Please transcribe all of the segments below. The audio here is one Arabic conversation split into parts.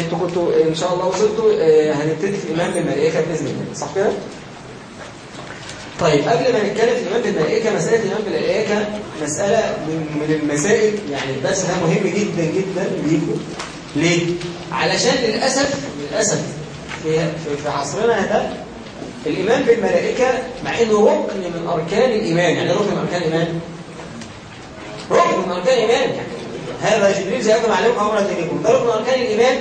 أنتوا كنتوا ان شاء الله وصلتوا هنبتدي في الايمان بالملائكه باذن الله صح كده طيب قبل ما نتكلم في الايمان بالملائكه مساله الايمان بالملائكه مساله من من المسائل يعني الدرس ده مهم جدا جدا ليكم ليه علشان للاسف للاسف في في- عصرنا هذا الايمان بالملائكه مع انه ركن من اركان الايمان يعني ركن من اركان الايمان ركن من اركان الايمان يعني هذا جبريل جاءكم عليكم أمر دينكم ده ركن من اركان الايمان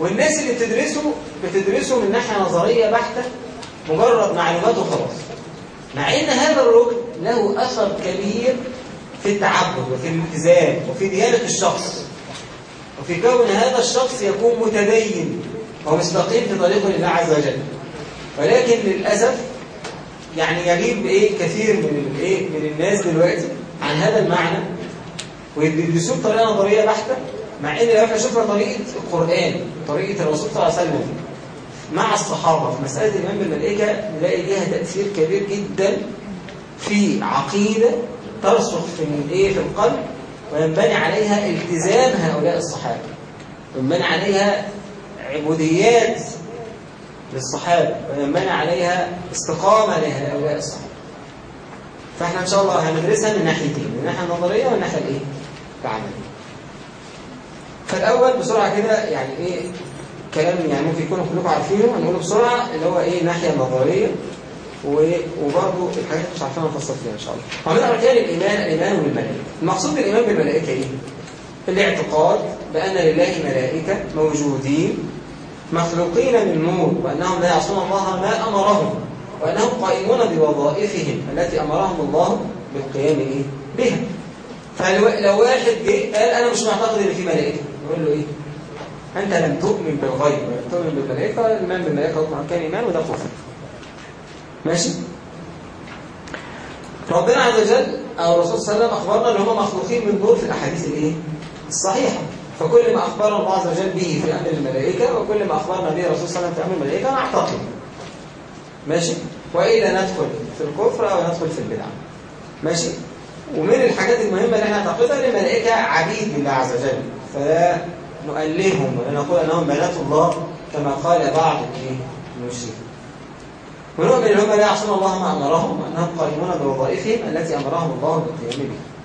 والناس اللي بتدرسه بتدرسه من ناحيه نظرية بحتة مجرد معلومات وخلاص. مع إن هذا الركن له أثر كبير في التعبد وفي الالتزام وفي ديانة الشخص. وفي كون هذا الشخص يكون متدين ومستقيم في طريقه لله عز وجل. ولكن للأسف يعني يغيب إيه كثير من الايه من الناس دلوقتي عن هذا المعنى ويدرسوه بطريقة نظرية بحتة مع إن لو إحنا شفنا طريقة القرآن طريقة الرسول صلى الله عليه وسلم مع الصحابة في مسألة الايمان بالملائكة نلاقي ليها تأثير كبير جدا في عقيدة ترسخ في الإيه في القلب وينبني عليها التزام هؤلاء الصحابة. وينبني عليها عبوديات للصحابة وينبني عليها استقامة لهؤلاء الصحابة. فإحنا إن شاء الله هندرسها من ناحيتين من الناحيه النظرية ومن الناحيه الإيه العملية. فالأول بسرعة كده يعني إيه كلام يعني ممكن يكونوا كلكم عارفينه هنقوله بسرعة اللي هو إيه الناحيه النظرية وبرضه الحاجات مش عارفين نفصل فيها إن شاء الله. ومن اركان الإيمان الإيمان بالملائكة. المقصود بالإيمان بالملائكة إيه؟ الاعتقاد بأن لله ملائكة موجودين مخلوقين من نور وأنهم لا يعصون الله ما أمرهم وأنهم قائمون بوظائفهم التي أمرهم الله بالقيام إيه؟ بها. فلو واحد جه قال أنا مش معتقد إن في ملائكة نقول له إيه؟ أنت لم تؤمن بالغيب ولم تؤمن بالملائكة الايمان بالملائكة هو كان إيمان وده كفر. ماشي؟ ربنا عز وجل أو الرسول صلى الله عليه وسلم أخبرنا إن هم مخلوقين من نور في الأحاديث الإيه؟ الصحيحة. فكل ما اخبرنا الله عز وجل به في أمر الملائكة وكل ما أخبرنا به الرسول صلى الله عليه وسلم في أمر الملائكة نعتقد ماشي؟ والا ندخل في الكفر أو ندخل في البدعه ماشي؟ ومن الحاجات المهمة اللي إحنا نعتقدها إن الملائكة عبيد لله عز وجل. فلا نؤلههم ولا نقول أنهم بنات الله كما قال بعض المشركين. ونؤمن ان هم لا يعصون الله ما أمرهم وأنهم قائمون بوظائفهم التي أمرهم الله بالقيام بها.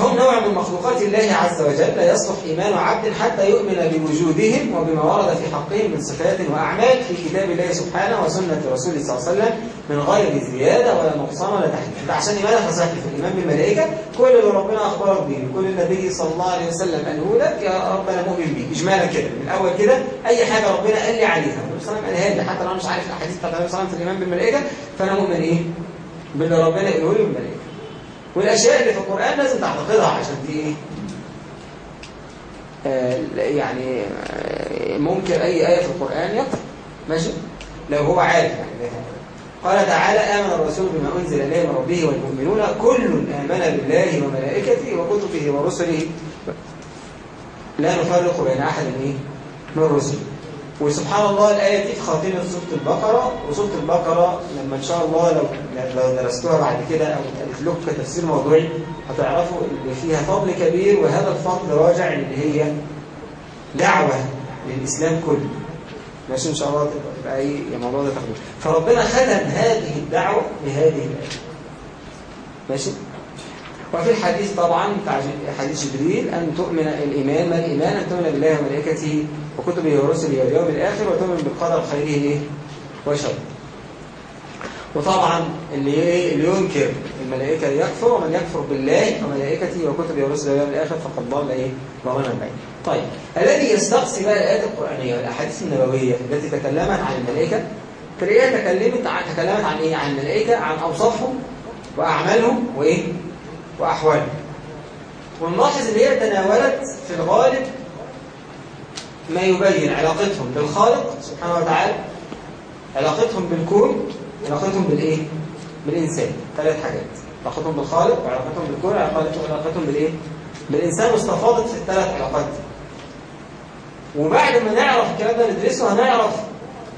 فهم نوع من مخلوقات الله عز وجل لا يصلح إيمان عبد حتى يؤمن بوجودهم وبما ورد في حقهم من صفات وأعمال في كتاب الله سبحانه وسنة رسوله صلى الله عليه وسلم من غير زيادة ولا نقصان ولا أنت عشان إيمانك صحيح في الإيمان بالملائكة كل اللي ربنا أخبرك به كل النبي صلى الله عليه وسلم قاله لك يا رب أنا مؤمن به إجمالا كده؟ من الأول كده أي حاجة ربنا قال لي عليها. النبي صلى الله عليه وسلم قالها لي حتى لو أنا مش عارف الأحاديث بتاعت النبي صلى الله عليه وسلم في الإيمان بالملائكة فأنا مؤمن إيه؟ باللي ربنا يقوله لي بالملائكة. والأشياء اللي في القرآن لازم تعتقدها عشان دي إيه؟ آه يعني آه ممكن أي آية في القرآن يكفر ماشي؟ لو هو عارف يعني قال تعالى آمن الرسول بما أنزل إليه من ربه والمؤمنون كل آمن بالله وملائكته وكتبه ورسله لا نفرق بين أحد إيه؟ من رسله وسبحان الله الآية دي في خاتمة سورة البقرة وسورة البقرة لما إن شاء الله لو لو درستوها بعد كده أو اتقالت لكم كتفسير موضوعي هتعرفوا إن فيها فضل كبير وهذا الفضل راجع اللي هي دعوة للإسلام كله. ماشي؟ إن شاء الله تبقى أي الموضوع ده تاخدوه. فربنا ختم هذه الدعوة بهذه الآية. ماشي؟ وفي الحديث طبعا حديث جبريل أن تؤمن الإيمان ما الإيمان؟ أن تؤمن بالله وملائكته وكتبه ورسله واليوم الآخر وتؤمن بالقدر خيره وشره. وطبعا اللي اللي ينكر الملائكة يكفر ومن يكفر بالله وملائكته وكتبه ورسله واليوم الآخر فقد ضل إيه؟ ضلالا بعيدا. طيب الذي يستقصي بقى الآيات القرآنية والأحاديث النبوية التي تكلمت عن الملائكة؟ تلاقيها تكلمت تكلمت عن إيه؟ عن الملائكة عن أوصافهم وأعمالهم وإيه؟ وأحوالهم ونلاحظ إن هي تناولت في الغالب ما يبين علاقتهم بالخالق سبحانه وتعالى علاقتهم بالكون علاقتهم بالإيه؟ بالإنسان. ثلاث حاجات. علاقتهم بالخالق وعلاقتهم بالكون وعلاقتهم بالإيه؟ بالإنسان واستفاضت في الثلاث علاقات. وبعد ما نعرف الكلام ده ندرسه هنعرف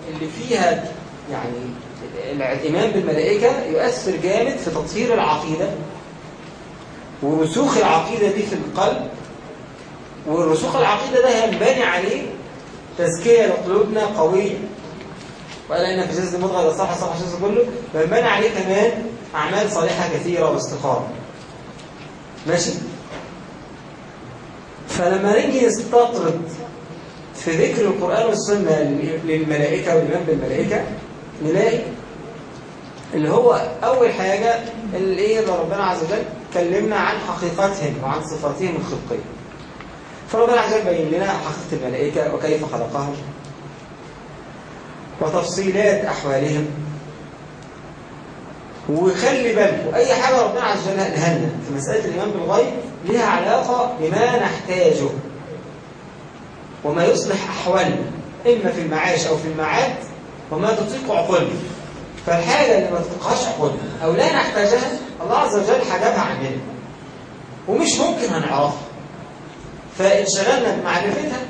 اللي فيها يعني الإيمان بالملائكة يؤثر جامد في تطهير العقيدة ورسوخ العقيدة دي في القلب والرسوخ العقيدة ده ينبني عليه تزكية لقلوبنا قوية. وقال إن في جسد المضغة صح صح الجسد كله ينبني عليه كمان أعمال صالحة كثيرة واستقامة ماشي؟ فلما نيجي نستطرد في ذكر القرآن والسنة للملائكة والإيمان بالملائكة نلاقي اللي هو أول حاجة اللي إيه ربنا عز وجل كلمنا عن حقيقتهم وعن صفاتهم الخلقية. فربنا عز وجل بين لنا حقيقة الملائكة وكيف خلقهم وتفصيلات أحوالهم وخلي بالكم أي حاجة ربنا عز وجل قالها لنا في مسألة الإيمان بالغيب لها علاقة بما نحتاجه وما يصلح أحوالنا إما في المعاش أو في المعاد وما تطيق عقولنا. فالحاجة اللي ما تطيقهاش عقولنا أو لا نحتاجها الله عز وجل حجبها عننا ومش ممكن هنعرفها فانشغلنا بمعرفتها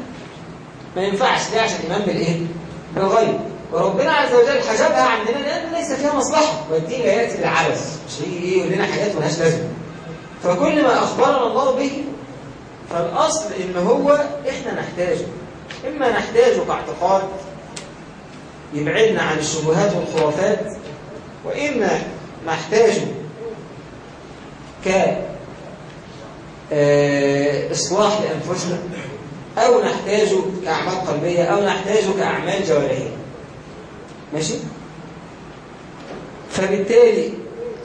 ما ينفعش. ليه؟ عشان إيمان بالإيه؟ بالغيب. وربنا عز وجل حجبها عندنا لأن ليس فيها مصلحة. والدين لا يأتي بالعبث. مش هيجي إيه يقول لنا حاجات ملهاش لازمة. فكل ما أخبرنا الله به فالأصل إن هو إحنا نحتاجه. إما نحتاجه كاعتقاد يبعدنا عن الشبهات والخرافات وإما نحتاجه ك إصلاح لأنفسنا أو نحتاجه كأعمال قلبية أو نحتاجه كأعمال جوارحية ماشي؟ فبالتالي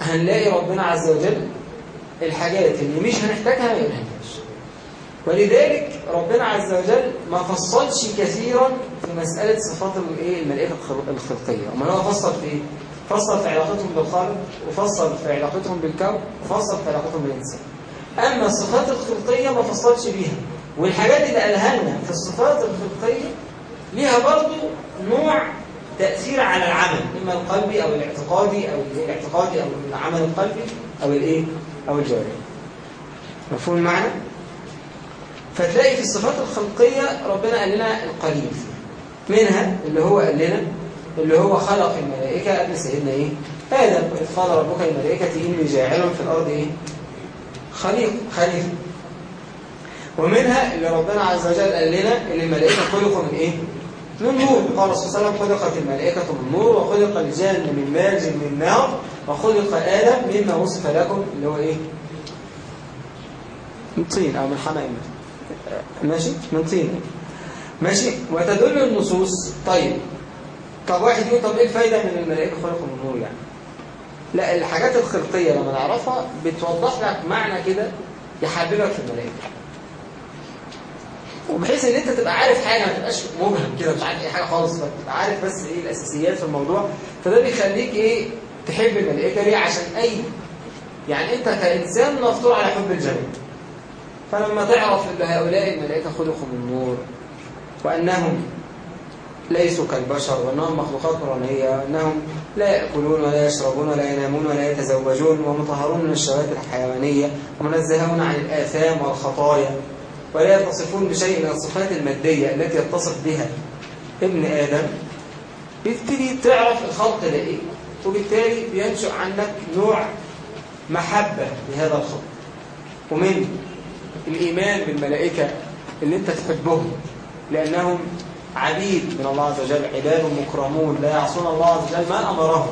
هنلاقي ربنا عز وجل الحاجات اللي مش هنحتاجها ما ولذلك ربنا عز وجل ما فصلش كثيرا في مسألة صفات الايه الملائكة الخلقية. وما هو فصل في إيه؟ فصل في علاقتهم بالخالق وفصل في علاقتهم بالكون وفصل في علاقتهم بالإنسان. أما الصفات الخلقية ما فصلش بيها. والحاجات اللي قالها لنا في الصفات الخلقية ليها برضو نوع تأثير على العمل إما القلبي أو الاعتقادي أو الاعتقادي أو العمل القلبي أو الإيه؟ أو الجوارحي مفهوم المعنى؟ فتلاقي في الصفات الخلقية ربنا قال لنا القليل منها اللي هو قال لنا اللي هو خلق الملائكة قبل سيدنا إيه؟ آدم وإذ قال ربك الملائكة إني جاعل في الأرض إيه؟ خليق خليفة ومنها اللي ربنا عز وجل قال لنا إن الملائكة خلقوا من إيه؟ من نور قال الرسول صلى الله عليه وسلم خلقت الملائكة من نور وخلق الجان من مارج من نار وخلق آدم مما وصف لكم اللي هو إيه؟ من طين أو من حمأ ماشي؟ من طين. ماشي؟ وتدل النصوص. طيب. طب واحد يقول طب إيه الفايدة من الملائكة خلقوا من نور يعني؟ لا الحاجات الخلقية لما نعرفها بتوضح لك معنى كده يحببك في الملائكة. وبحيث إن أنت تبقى عارف حاجة ما تبقاش مبهم كده مش عارف أي حاجة خالص فتبقى عارف بس إيه الأساسيات في الموضوع. فده بيخليك إيه؟ تحب الملائكة ليه؟ عشان أي يعني أنت كإنسان مفطور على حب الجنة. فلما تعرف أن هؤلاء الملائكة خلقوا من نور وأنهم ليسوا كالبشر وأنهم مخلوقات نورانية وأنهم لا يأكلون ولا يشربون ولا ينامون ولا يتزوجون ومطهرون من الشهوات الحيوانية ومنزهون عن الآثام والخطايا ولا يتصفون بشيء من الصفات المادية التي يتصف بها ابن آدم. بيبتدي تعرف الخلق ده إيه وبالتالي بينشأ عنك نوع محبة لهذا الخلق ومن الإيمان بالملائكة اللي أنت تحبهم لأنهم عبيد من الله عز وجل عباد مكرمون لا يعصون الله عز وجل ما أمرهم.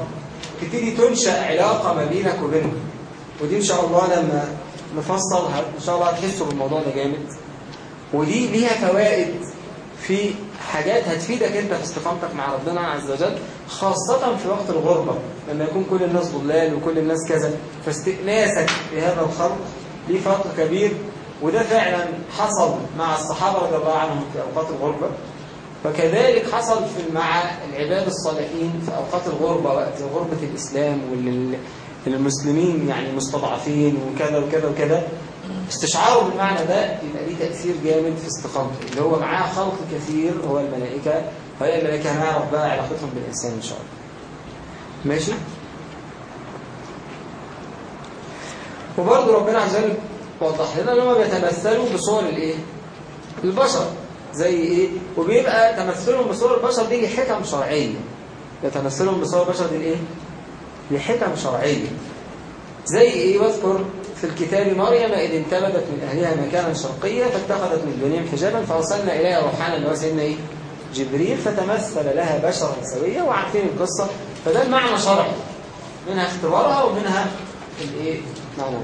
تبتدي تنشأ علاقة ما بينك وبينهم. ودي إن شاء الله لما نفصل إن شاء الله هتحسوا بالموضوع ده جامد. ودي ليها فوائد في حاجات هتفيدك أنت في استقامتك مع ربنا عز وجل خاصة في وقت الغربة. لما يكون كل الناس ضلال وكل الناس كذا فاستئناسك بهذا الخلق ليه فرق كبير وده فعلا حصل مع الصحابة رضي الله عنهم في أوقات الغربة. وكذلك حصل في مع العباد الصالحين في أوقات الغربة وقت غربة الإسلام والمسلمين يعني مستضعفين وكذا وكذا وكذا. استشعاره بالمعنى ده يبقى ليه تأثير جامد في استقامته. اللي هو معاه خلق كثير هو الملائكة. وهي الملائكة هنعرف بقى علاقتهم بالإنسان إن شاء الله. ماشي؟ وبرضه ربنا عز وجل وضح لنا ان هم بيتمثلوا بصور الايه؟ البشر. زي إيه؟ وبيبقى تمثلهم بصور البشر دي لحكم شرعيه يتمثلهم بصور البشر دي الايه لحكم شرعيه زي إيه؟ واذكر في الكتاب مريم إذ انتبذت من أهلها مكانا شرقيا فاتخذت من دونهم حجابا فأرسلنا إليها روحانا اللي هو سيدنا إيه؟ جبريل فتمثل لها بشرا سويا وعارفين القصة. فده المعنى شرعي. منها اختبارها ومنها الإيه؟ معنى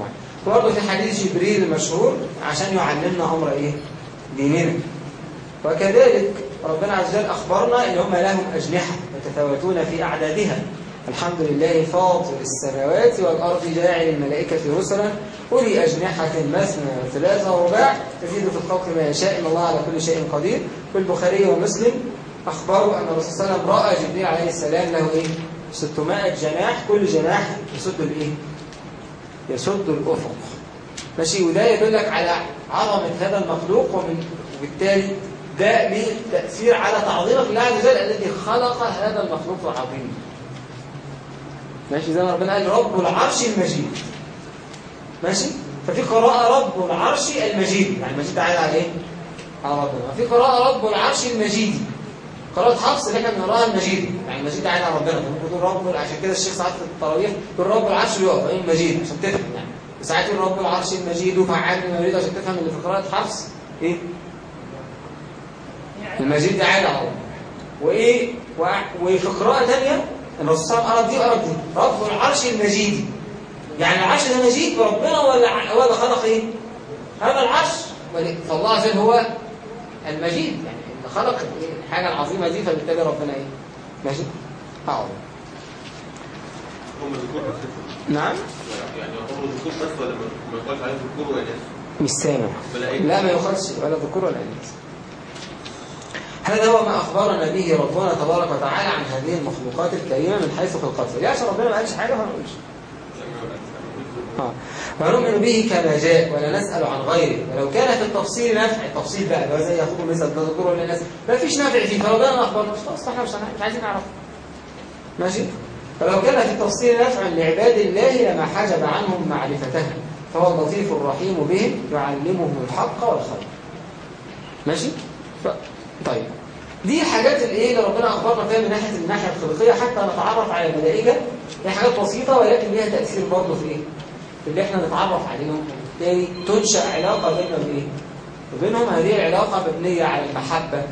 برضه في حديث جبريل المشهور عشان يعلمنا أمر إيه ديننا وكذلك ربنا عز وجل أخبرنا إن هم لهم أجنحة يتفاوتون في أعدادها الحمد لله فاطر السماوات والأرض جاعل الملائكة رسلا أولي أجنحة مثنى وثلاثة ورباع تزيد في الخلق ما يشاء إن الله على كل شيء قدير في البخاري ومسلم أخبروا أن الرسول صلى الله عليه وسلم رأى جبريل عليه السلام له إيه؟ 600 جناح كل جناح يسد الإيه؟ يسد الأفق. ماشي وده يدلك على عظمة هذا المخلوق ومن وبالتالي ده ليه تأثير على تعظيمك لله عز وجل الذي خلق هذا المخلوق العظيم. ماشي زي ما ربنا قال رب العرش المجيد. ماشي؟ ففي قراءة رب العرش المجيد. يعني المجيد عايد على إيه على ربنا. وفي قراءة رب العرش المجيد. قراءة حفص اللي إحنا بنقراها المجيد. يعني المجيد عايد على ربنا. ممكن تقول رب عشان كده الشيخ ساعات في التراويح يقول رب العرش يقف المجيد عشان تفهم يعني. وساعات يقول رب العرش المجيد وفعال لما يريد عشان تفهم اللي في قراءة حفص إيه؟ المجيد عايد على ربنا. وإيه؟ وفي قراءة ثانية الرسول صلى الله عليه وسلم قرأ دي دي. رب العرش المجيد. يعني العرش ده مجيد بربنا ولا ولا خلق إيه؟ هذا العرش. فالله عز وجل هو المجيد. يعني اللي خلق الحاجة العظيمة دي فبالتالي ربنا إيه؟ ماشي؟ اعظم هم ذكور نعم؟ يعني هم ذكور بس ولا ما يقالش عليهم ذكور ولا اناث مش سامع. ملائكة. لا ما يخدش ولا ذكور ولا اناث هذا هو ما أخبرنا به ربنا تبارك وتعالى عن هذه المخلوقات الكريمة من حيث ليه عشان ربنا ما قالش حاجة فما نقولش آه. ونؤمن به كما جاء ولا نسأل عن غيره. ولو كان في التفصيل نفع التفصيل بقى هو زي ياخدوا مثل ده ذكور ولا الناس. ما فيش نفع فيه. فربنا ما أخبرناش. خلاص إحنا مش مش عايزين نعرف. ماشي؟ فلو كان في التفصيل نفعا لعباد الله لما حجب عنهم معرفتها فهو اللطيف الرحيم بهم يعلمهم الحق والخير. ماشي؟ ف... طيب. دي الحاجات اللي إيه اللي ربنا أخبرنا فيها من ناحية الناحية الخلقية حتى نتعرف على الملائكة. هي حاجات بسيطة ولكن ليها تأثير برضه في إيه؟ في اللي إحنا نتعرف عليهم تاني تنشأ علاقة بيننا وايه وبينهم هذه العلاقة مبنية على المحبة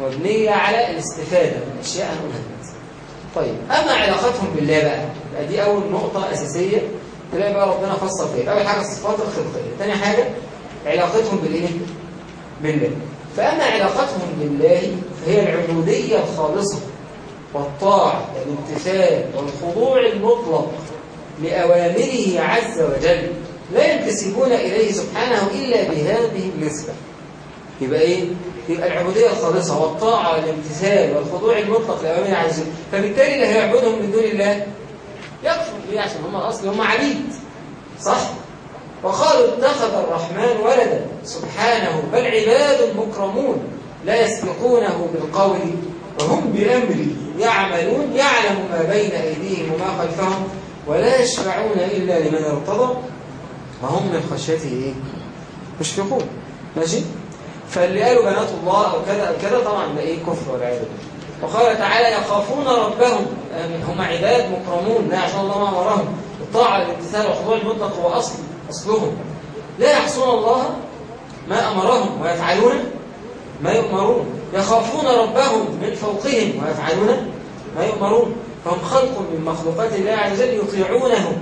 مبنية على الاستفادة من أشياء هنقولها طيب أما علاقتهم بالله بقى يبقى دي أول نقطة أساسية. تلاقي بقى ربنا فصل فيها. أول حاجة الصفات الخلقية. ثاني حاجة علاقتهم بالإيه؟ بالله. فأما علاقتهم بالله فهي العبودية الخالصة والطاعة والامتثال والخضوع المطلق. لأوامره عز وجل لا ينتسبون إليه سبحانه إلا بهذه النسبة. يبقى إيه؟ يبقى العبودية الخالصة والطاعة والامتثال والخضوع المطلق لأوامره عز وجل. فبالتالي اللي هيعبدهم من دون الله. يكفر ليه؟ عشان هم الأصل هم عبيد. صح؟ وقالوا اتخذ الرحمن ولدا. سبحانه. بل عباد مكرمون. لا يسبقونه بالقول. وهم بأمره يعملون يعلم ما بين أيديهم وما خلفهم. ولا يشفعون إلا لمن ارتضى وهم من خشيته إيه؟ مشفقون. ماشي؟ فاللي قالوا بنات الله أو كذا أو كذا طبعا ده إيه؟ كفر والعياذ بالله. وقال تعالى يخافون ربهم. آمين. هم عباد مكرمون. لا عشان الله ما أمرهم. الطاعة والامتثال والخضوع المطلق هو أصل أصلهم. لا يعصون الله ما أمرهم ويفعلون ما يؤمرون. يخافون ربهم من فوقهم ويفعلون ما يؤمرون. فهم خلق من مخلوقات الله عز وجل يطيعونه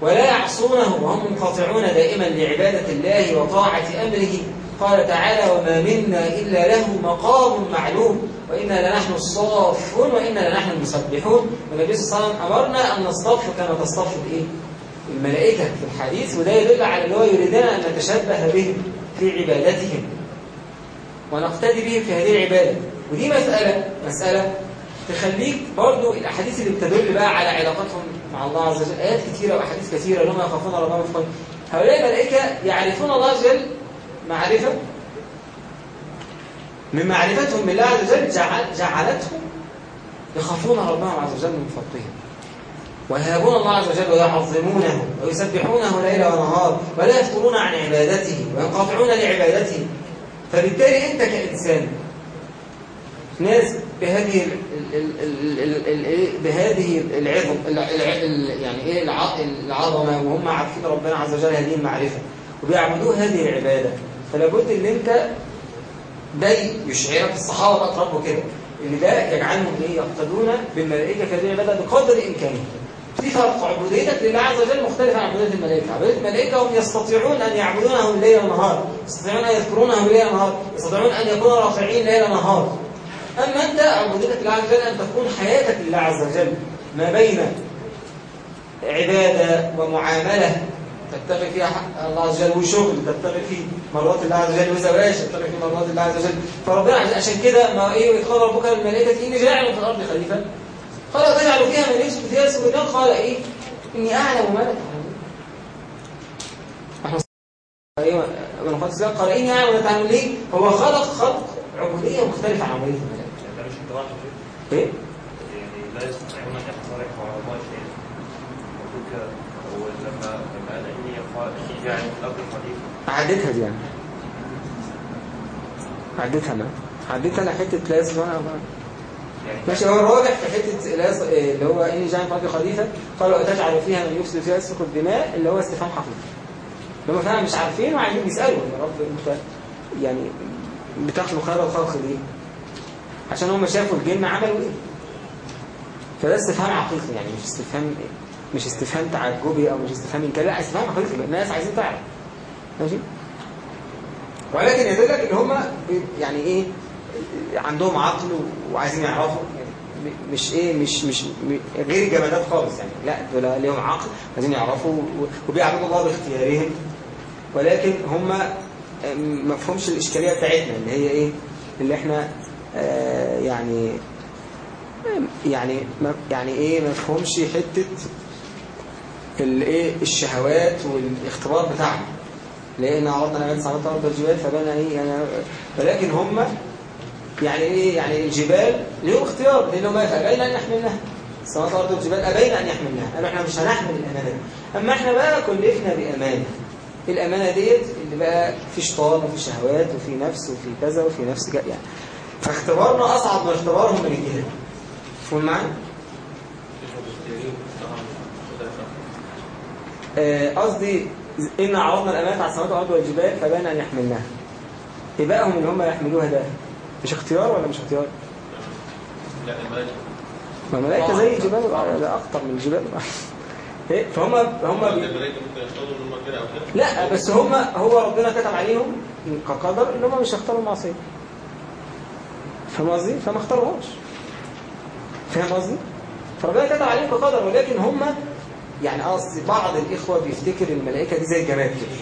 ولا يعصونه وهم منقطعون دائما لعبادة الله وطاعة أمره. قال تعالى وما منا إلا له مقام معلوم وإنا لنحن الصافون وإنا لنحن المسبحون. والنبي صلى الله عليه وسلم أمرنا أن نصطف كما تصطف الإيه؟ الملائكة في الحديث وده يدل على اللي هو يريدنا أن نتشبه بهم في عبادتهم. ونقتدي بهم في هذه العبادة. ودي مسألة مسألة تخليك برضو الأحاديث اللي بتدل بقى على علاقتهم مع الله عز وجل. آيات كثيرة وأحاديث كثيرة لهم يخافون ربهم في هؤلاء الملائكة يعرفون الله عز وجل معرفة؟ من معرفتهم بالله عز وجل جعل جعلتهم يخافون ربهم عز وجل من فوقهم ويهابون الله عز وجل ويعظمونه ويسبحونه ليلا ونهار ولا يفترون عن عبادته وينقطعون لعبادته. فبالتالي أنت كإنسان ناس بهذه بهذه العظم ال ال ال يعني إيه الع- العظمة وهم عارفين ربنا عز وجل هذه المعرفة وبيعبدوا هذه العبادة. فلا بد إن أنت ده يشعرك الصحابة بقى اتربوا كده إن ده يجعلهم إيه يقتدون بالملائكة في هذه العبادة بقدر امكانهم في فرق عبوديتك لله عز وجل مختلفة عن عبودية الملائكة. عبودية الملائكة هم يستطيعون أن يعبدونه الليل والنهار يستطيعون أن يذكرونه الليل والنهار يستطيعون أن يكونوا راكعين ليل ونهار. أما أنت عبوديتك لله عز وجل أن تكون حياتك لله عز وجل ما بين عبادة ومعاملة. تتبع فيها الله عز وجل وشغل تتبع فيه مرات الله عز وجل وزواج تتبع فيه مرات الله عز وجل. فربنا عشان كده ما إيه قال ربك للملائكة إني جاعل في الأرض خليفة. قال تجعل فيها من يفسد فيها السجدان قال إيه؟ إني أعلم ما لا تعلمون إحنا أيوه سبق قال إني أعلم ما لا تعلمون ليه هو خلق خلق عبودية مختلفة عن عبودية إيه يعني لا يستطيعون ان يخترقوا على الله شيئا لما لما قال اني جاعل في الأرض خليفه عديتها دي يعني. عديتها أنا. عديتها أنا حتة لا يصل وأنا يعني ماشي هو الراجح في حتة إيه، اللي هو اني جاي في خليفة قالوا اتجعل فيها من يفسد فيها يسفك الدماء اللي هو استفهام حقيقي. هم فعلا مش عارفين وعايزين يسألوا يا رب أنت يعني بتخلق خير الخلق ليه عشان هم شافوا الجن عملوا إيه. فده استفهام حقيقي يعني مش استفهام مش استفهام تعجبي أو مش استفهام انكار لا استفهام حقيقي الناس عايزين تعرف. ماشي؟ ولكن يدلك إن هم يعني إيه عندهم عقل وعايزين يعرفوا. مش إيه مش مش غير الجمادات خالص يعني. لا دول ليهم عقل عايزين يعرفوا وبيعبدوا الله باختيارهم. ولكن هم ما فهمش الإشكالية بتاعتنا اللي هي إيه اللي إحنا آه يعني يعني ما يعني إيه ما فهمش حتة الايه الشهوات والاختبار بتاعنا لأن عرضنا الامانه سماوات الأرض والجبال فبنى إيه يعني ولكن هم يعني إيه يعني الجبال ليهم اختيار لانهم ابين أن يحملناها السماوات والارض والجبال ابين أن يحملناها قالوا إحنا مش هنحمل الأمانة. دي أما إحنا بقى كلفنا بأمانة. الأمانة ديت اللي بقى في شيطان وفي شهوات وفي نفس وفي كذا وفي نفس كذا يعني فاختبارنا أصعب من اختبارهم من الجهاد مفهوم معايا؟ آه، قصدي إن عرضنا الأمانة على السماوات والأرض والجبال فبان أن يحملناها. إبائهم إن هم يحملوها ده. مش اختيار ولا مش اختيار؟ لا الملائكة ما الملائكة زي الجبال ده أخطر من الجبال إيه؟ فهم هم بي... لا بس هم هو ربنا كتب عليهم كقدر إن هم مش هيختاروا المعصيه فاهم قصدي فما اختاروهاش فاهم قصدي؟ فربنا كتب عليهم كقدر ولكن هم يعني قصدي بعض الإخوة بيفتكر الملائكة دي زي الجماد كده.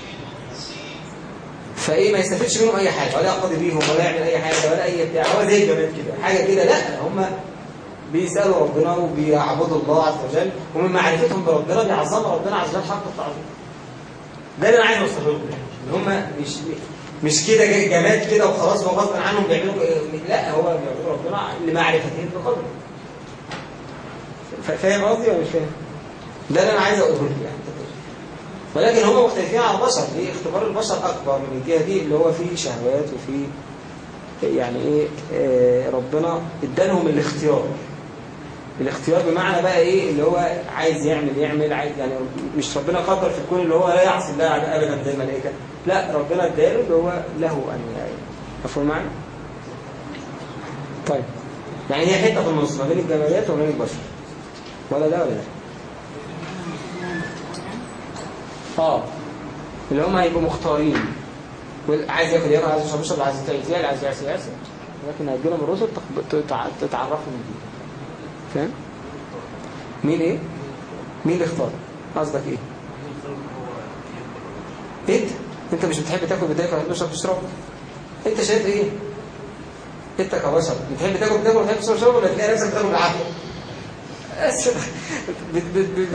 فإيه ما يستفدش منهم أي حاجة ولا يقضي بيهم ولا يعمل أي حاجة ولا أي بتاع هو زي الجماد كده. حاجة كده لا هم بيسألوا ربنا وبيعبدوا الله عز وجل ومن معرفتهم بربنا بيعظموا ربنا عز وجل حق التعظيم. ده اللي أنا عايز أوصله لكم إن هم مش مش كده جماد كده وخلاص هو غصب عنهم بيعملوا لا هو بيعبدوا ربنا لمعرفتهم بقدره. فاهم قصدي ولا مش فاهم؟ ده اللي أنا عايز أقوله لك يعني. ولكن هم مختلفين عن البشر. ليه؟ اختبار البشر أكبر من الجهة دي اللي هو فيه شهوات وفيه يعني إيه؟ آه، ربنا ادالهم الاختيار. الاختيار بمعنى بقى إيه؟ اللي هو عايز يعمل يعمل عايز يعني مش ربنا قدر في الكون اللي هو لا يعصي الله ابدا زي الملائكه لا ربنا اداله اللي هو له أن يعني مفهوم معايا؟ طيب. يعني هي حتة في النص ما بين الجمادات وما بين البشر. ولا ده ولا ده؟ آه. اللي هم هيبقوا مختارين. عايز ياكل ياكل عايز يشرب يشرب عايز يتعيش عايز يعصي يعصي لكن هيجي لهم الرسل تتعرفوا من دي فاهم؟ مين إيه؟ مين اللي اختار؟ قصدك إيه؟ إنت. انت مش بتحب تاكل بتاكل بتحب تشرب تشرب انت شايف إيه؟ انت كبشر بتحب تاكل بتاكل بتحب تشرب تشرب ولا تلاقي نفسك بتاكل بالعافيه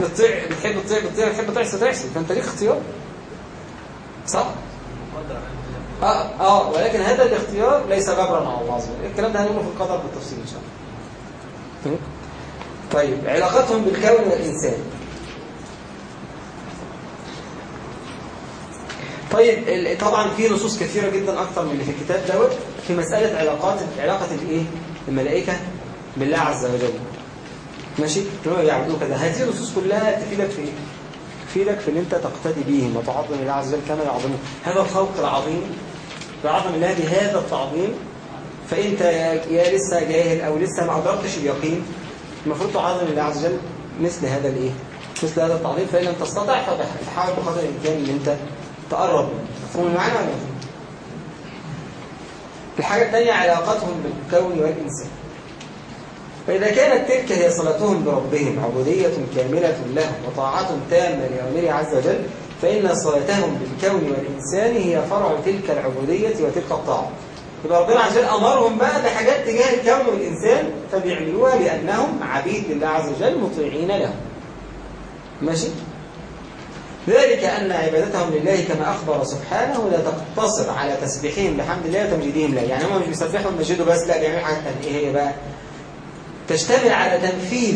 بتطيع بتحب تطيع بتطيع بتحب تعصي تعصي فانت ليك اختيار. صح؟ آه آه ولكن هذا الاختيار ليس جبرا على الله عز وجل. الكلام ده هنقوله في القدر بالتفصيل إن شاء الله؟ طيب علاقتهم بالكون والإنسان. طيب طبعا في نصوص كثيرة جدا أكتر من اللي في الكتاب دوت في مسألة علاقات علاقة الإيه؟ الملائكة بالله عز وجل ماشي؟ هو يعبدوه كذا هذه النصوص كلها تفيدك في إيه؟ تفيدك في إن أنت تقتدي بهم وتعظم الله عز وجل كما يعظمه هذا الخلق العظيم تعظم الله بهذا التعظيم فأنت يا لسه جاهل أو لسه ما أدركتش اليقين المفروض تعظم الله عز وجل مثل هذا الإيه مثل هذا التعظيم فإن لم تستطع فحاول بقدر الإمكان إن أنت تقرب. مفهوم المعنى ولا مفهوم؟ الحاجة الثانية علاقتهم بالكون والإنسان فإذا كانت تلك هي صلتهم بربهم عبودية كاملة له وطاعة تامة لأمره عز وجل فإن صلتهم بالكون والإنسان هي فرع تلك العبودية وتلك الطاعة يبقى ربنا عز وجل أمرهم بقى بحاجات تجاه الكون والإنسان فبيعملوها لأنهم عبيد لله عز وجل مطيعين له ماشي؟ ذلك أن عبادتهم لله كما أخبر سبحانه لا تقتصر على تسبيحهم بحمد الله وتمجيدهم له يعني هم مش بيسبحوا ويمجدوا بس لا بيعملوا حاجة إيه هي بقى؟ تشتمل على تنفيذ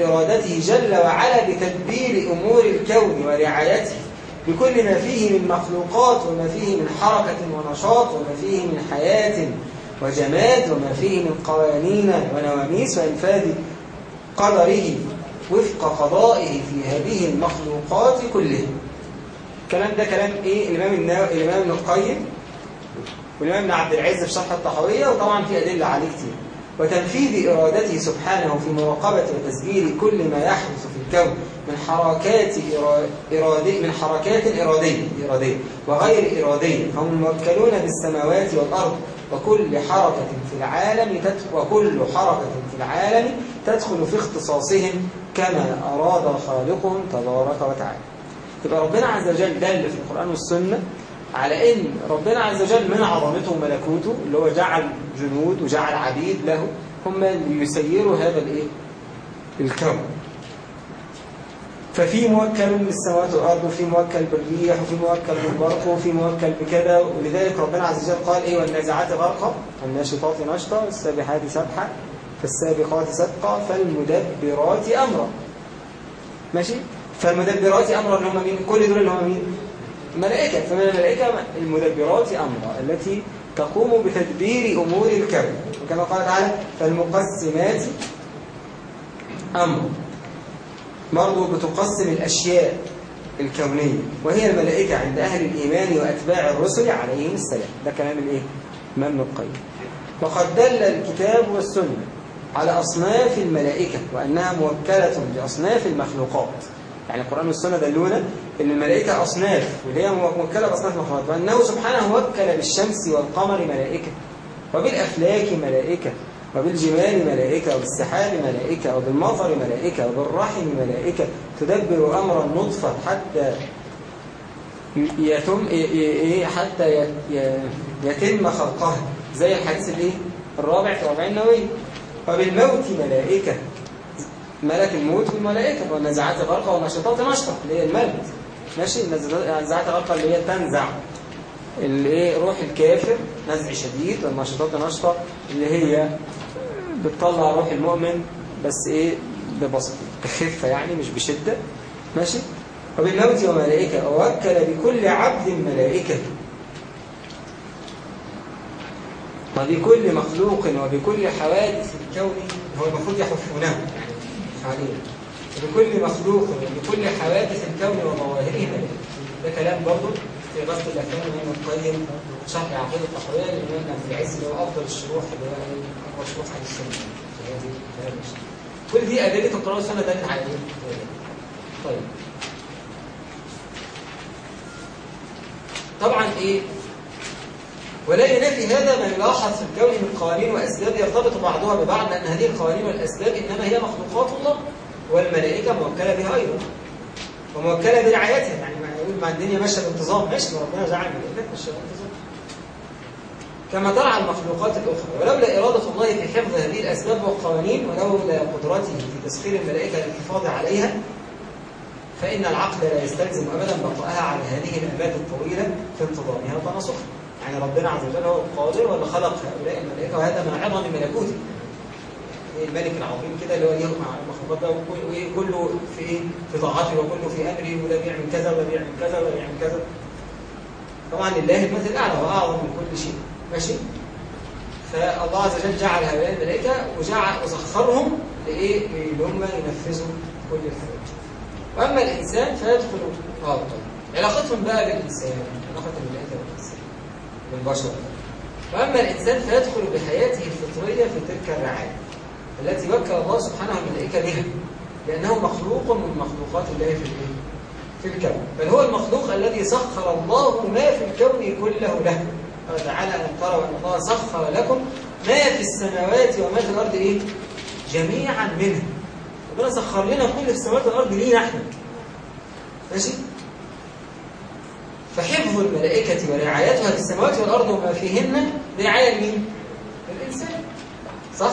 إرادته جل وعلا بتدبير أمور الكون ورعايته. بكل ما فيه من مخلوقات وما فيه من حركة ونشاط وما فيه من حياة وجماد وما فيه من قوانين ونواميس وإنفاذ قدره. وفق قضائه في هذه المخلوقات كلها. الكلام ده كلام الإمام, النو... الإمام ابن القيم والإمام ابن عبد العز في شرح الطحاوية وطبعا في أدلة عليه كتير. وتنفيذ إرادته سبحانه في مراقبة وتسجيل كل ما يحدث في الكون من حركات إرادية من حركات إرادية إرادية وغير إرادية. هم الموكلون بالسماوات والأرض وكل حركة في العالم وكل حركة في العالم تدخل في اختصاصهم كما أراد خالقهم تبارك وتعالى. يبقى ربنا عز وجل دل في القرآن والسنة على إن ربنا عز وجل من عظمته وملكوته اللي هو جعل جنود وجعل عبيد له هم اللي يسيروا هذا الإيه؟ الكون. ففي موكل بالسماوات والأرض وفي موكل بالريح وفي موكل بالبرق وفي موكل بكذا. ولذلك ربنا عز وجل قال إيه؟ والنازعات غرقا والناشطات نشطا والسابحات سبحا. فالسابقات سبقا فالمدبرات أمرا. ماشي؟ فالمدبرات أمرا اللي هم مين؟ كل دول اللي هم مين؟ ملائكة فمن الملائكة المدبرات أمرا التي تقوم بتدبير أمور الكون. وكما قال تعالى فالمقسمات أمر برضو بتقسم الأشياء الكونية. وهي الملائكة عند أهل الإيمان وأتباع الرسل عليهم السلام. ده كلام الإيه؟ ابن القيم. وقد دل الكتاب والسنة. على أصناف الملائكة وأنها موكلة بأصناف المخلوقات. يعني القرآن والسنة دلونا إن الملائكة أصناف واللي هي موكلة بأصناف المخلوقات. وأنه سبحانه وكل بالشمس والقمر ملائكة وبالأفلاك ملائكة وبالجبال ملائكة وبالسحاب ملائكة وبالمطر ملائكة وبالرحم ملائكة. تدبر أمر النطفة حتى يتم إيه حتى يتم خلقها. زي الحديث الإيه؟ الرابع في الرابعين النووي. وبالموت ملائكة. ملك الموت والملائكة والنزعات غرقة والنشطات نشطة اللي هي الموت ماشي؟ النزعات غرقة اللي هي تنزع. اللي إيه روح الكافر نزع شديد والنشطات نشطة اللي هي بتطلع روح المؤمن بس إيه؟ ببسط بخفة يعني مش بشدة. ماشي؟ وبالموت وملائكة. ووكل بكل عبد ملائكة. وبكل مخلوق وبكل حوادث. الكون هو المفروض يحفونه حاليا بكل مخلوق وبكل حوادث الكون وظواهره ده كلام برضه في غسل الافلام من القيم شرح عقيدة التحويه للإمام ابن العز اللي هو أفضل الشروح اللي هو اكبر شروح عن السنة. كل دي أدلة القرآن والسنة دلت على إيه؟ طيب. طبعا إيه؟ ولا ينافي هذا ما يلاحظ في الكون من قوانين وأسباب يرتبط بعضها ببعض لأن هذه القوانين والأسباب إنما هي مخلوقات الله والملائكة موكلة بها أيضا وموكلة برعايتها. يعني ما يقول مع الدنيا ماشية بانتظام ماشي ربنا جعل الملائكة ماشية بانتظام كما ترعى المخلوقات الأخرى ولولا إرادة الله في حفظ هذه الأسباب والقوانين ولولا قدرته في تسخير الملائكة للحفاظ عليها فإن العقل لا يستلزم أبدا بقائها على هذه الأباد الطويلة في انتظامها. وتناسخها يعني ربنا عز وجل هو القادر واللي خلق هؤلاء الملائكة وهذا من عظم ملكوته الملك العظيم كده اللي هو على المخلوقات ده وكله في في طاعته وكله في أمره وده بيعمل كذا وده بيعمل كذا وده بيعمل كذا. طبعا لله المثل الأعلى هو أعظم من كل شيء. ماشي؟ فالله عز وجل جعل هؤلاء الملائكة وجعل وسخرهم لإيه؟ اللي هم ينفذوا كل الحاجات. وأما الإنسان فيدخل طيب علاقتهم بقى علاقة الملائكة بالإنسان. بالبشر وأما الإنسان فيدخل بحياته الفطرية في تلك الرعاية التي وكل الله سبحانه الملائكة بها لأنه مخلوق من مخلوقات الله في الإيه؟ في الكون بل هو المخلوق الذي سخر الله ما في الكون كله له قال تعالى أن تروا أن الله سخر لكم ما في السماوات وما في الأرض إيه؟ جميعا منه ربنا سخر لنا كل السماوات والأرض لينا إحنا ماشي؟ فحفظ الملائكة ورعايتها في السماوات والأرض وما فيهن رعاية لمين؟ للإنسان. صح؟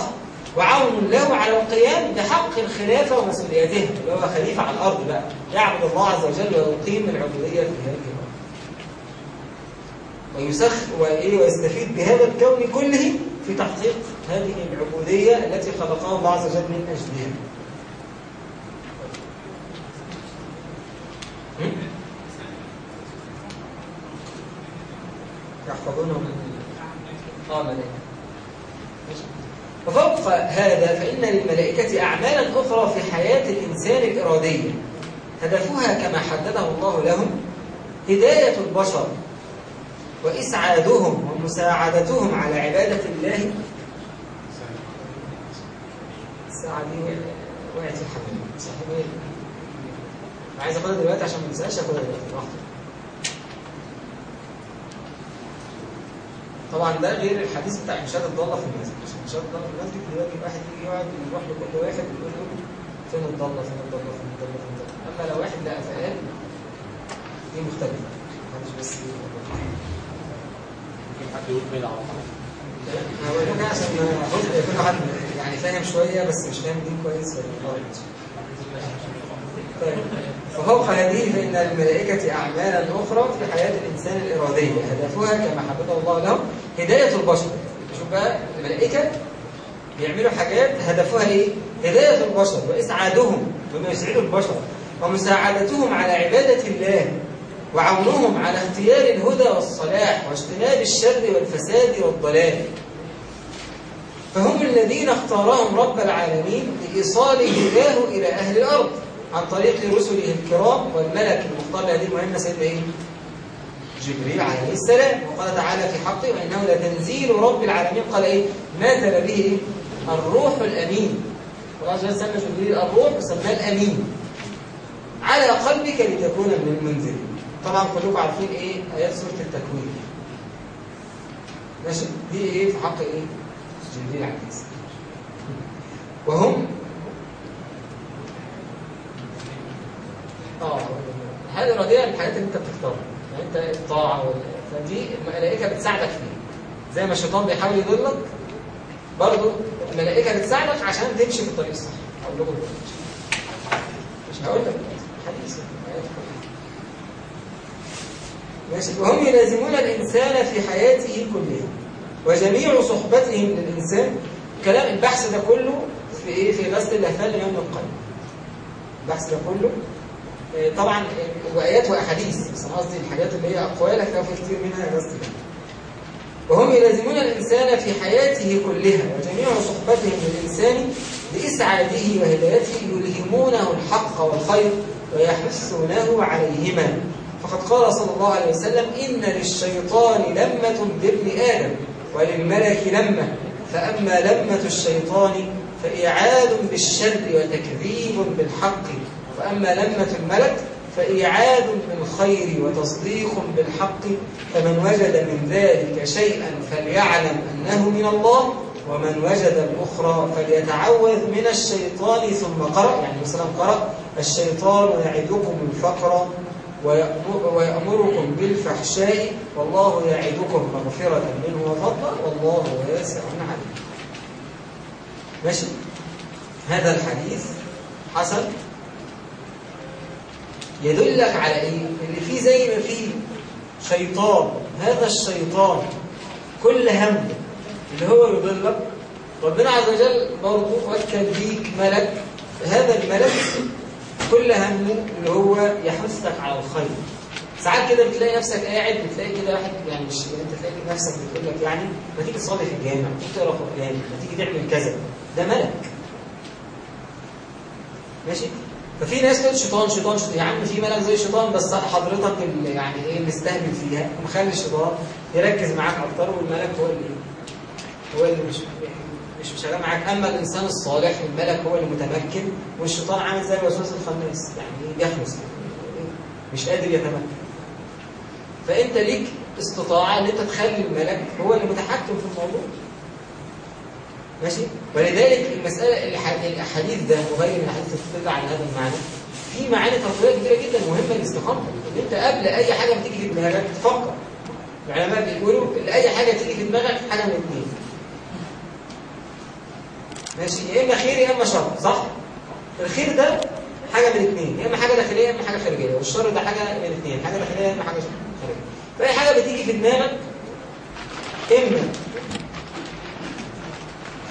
وعون له على القيام بحق الخلافة ومسؤوليته. اللي هو خليفة على الأرض بقى. يعبد الله عز وجل ويقيم العبودية في هذه الأرض. ويسخ ويستفيد بهذا الكون كله في تحقيق هذه العبودية التي خلقه الله عز وجل من أجلها. يحفظونه من ملائكة وفوق هذا فإن للملائكة أعمالا أخرى في حياة الإنسان الإرادية هدفها كما حدده الله لهم هداية البشر وإسعادهم ومساعدتهم على عبادة الله. الساعة دي عايز اخدها دلوقتي عشان ما انساش اخدها دلوقتي براحتك. طبعا ده غير الحديث بتاع انشاد الضالة في المسجد. عشان انشاد الضاله في المسجد دلوقتي واحد يجي يقعد يروح لكل واحد يقول له فين الضالة فين الضالة فين الضالة فين الضالة. أما لو واحد لقى فقال دي مختلفة. محدش بس ممكن حد يقول هقول لك عشان يكون حد يعني فاهم شوية بس مش فاهم دين كويس ولا طيب هذه فإن الملائكة أعمالا أخرى في حياة الإنسان الإرادية. هدفها كما حدده الله لهم هداية البشر. شوف بقى الملائكة بيعملوا حاجات هدفها إيه؟ هداية البشر وإسعادهم بما يسعدوا البشر. ومساعدتهم على عبادة الله وعونهم على اختيار الهدى والصلاح واجتناب الشر والفساد والضلال. فهم الذين اختارهم رب العالمين لإيصال هداه إلى أهل الأرض. عن طريق رسله الكرام والملك المختار لهذه المهمة سيدنا إيه؟ جبريل عليه السلام. وقال تعالى في حقه وإنه لتنزيل رب العالمين. قال إيه؟ نزل به؟ الروح الأمين. الله عز وجل سمى جبريل الروح وسماه الأمين. على قلبك لتكون من المنذرين. طبعا كلكم عارفين إيه؟ آيات سورة التكوين. ماشي. دي إيه؟ في حق إيه؟ جبريل عليه السلام. وهم هذه رديئة الحاجات اللي انت بتختارها. يعني انت الطاعة. فدي الملائكة بتساعدك فيها زي ما الشيطان بيحاول يضلك برضه الملائكة بتساعدك عشان تمشي في الطريق الصح. هقول لكم. مش هقول لك. ماشي. وهم يلازمون الإنسان في حياته كلها. وجميع صحبتهم للإنسان. كلام البحث ده كله في إيه؟ في غسل اللهفان لإمام القيم البحث ده كله طبعا وآيات وأحاديث بس أنا قصدي الحاجات اللي هي أقوال هتلاقي في كتير منها اللهفان وهم يلازمون الإنسان في حياته كلها وجميع صحبتهم للإنسان لإسعاده وهدايته يلهمونه الحق والخير ويحثونه عليهما. فقد قال صلى الله عليه وسلم إن للشيطان لمة بابن آدم وللملك لمة فأما لمة الشيطان فإعاد بالشر وتكذيب بالحق. وأما لمة الملك فإعاد بالخير وتصديق بالحق فمن وجد من ذلك شيئا فليعلم أنه من الله ومن وجد الأخرى فليتعوذ من الشيطان ثم قرأ يعني مثلا قرأ الشيطان يعدكم الفقر ويأمر- ويأمركم بالفحشاء والله يعدكم مغفرة منه وفضلا والله واسع عليم. ماشي؟ هذا الحديث حسن؟ يدلك على إيه اللي فيه زي ما فيه شيطان. هذا الشيطان كل هم اللي هو يضلك. ربنا عز وجل برضه وكل بيك ملك. هذا الملك كل همه اللي هو يحثك على الخير. ساعات كده بتلاقي نفسك قاعد بتلاقي كده واحد يعني مش يعني انت تلاقي نفسك بتقول لك يعني ما تيجي تصلي في الجامع ما تقرأ قرآن ما تيجي تعمل كذا. ده ملك. ماشي؟ ففي ناس تقول شيطان شيطان شيطان. يا عم في ملك زي الشيطان بس حضرتك اللي يعني إيه مستهبل فيها. ومخلي الشيطان يركز معاك أكتر والملك هو اللي هو اللي مش مش شغال معاك. أما الإنسان الصالح الملك هو اللي متمكن والشيطان عامل زي الوسواس الخناس يعني بيخلص. مش قادر يتمكن. فأنت ليك استطاعة إن أنت تخلي الملك هو اللي متحكم في الموضوع. ماشي؟ ولذلك المسألة الح- الأحاديث ده الاحاديث اللي بتدل على هذا المعنى. في معاني تربويه كتيرة جدا مهمة لاستقامتك إن أنت قبل أي حاجة بتيجي في دماغك تفكر. العلماء بيقولوا أي حاجة تيجي في دماغك حاجة من اثنين ماشي؟ يا إما خير يا إما شر صح؟ الخير ده حاجة من اثنين يا إما حاجة داخلية يا إما حاجة خارجية. والشر ده حاجة من اثنين حاجة داخلية يا إما حاجة خارجية. فاي حاجة بتيجي في دماغك؟ إما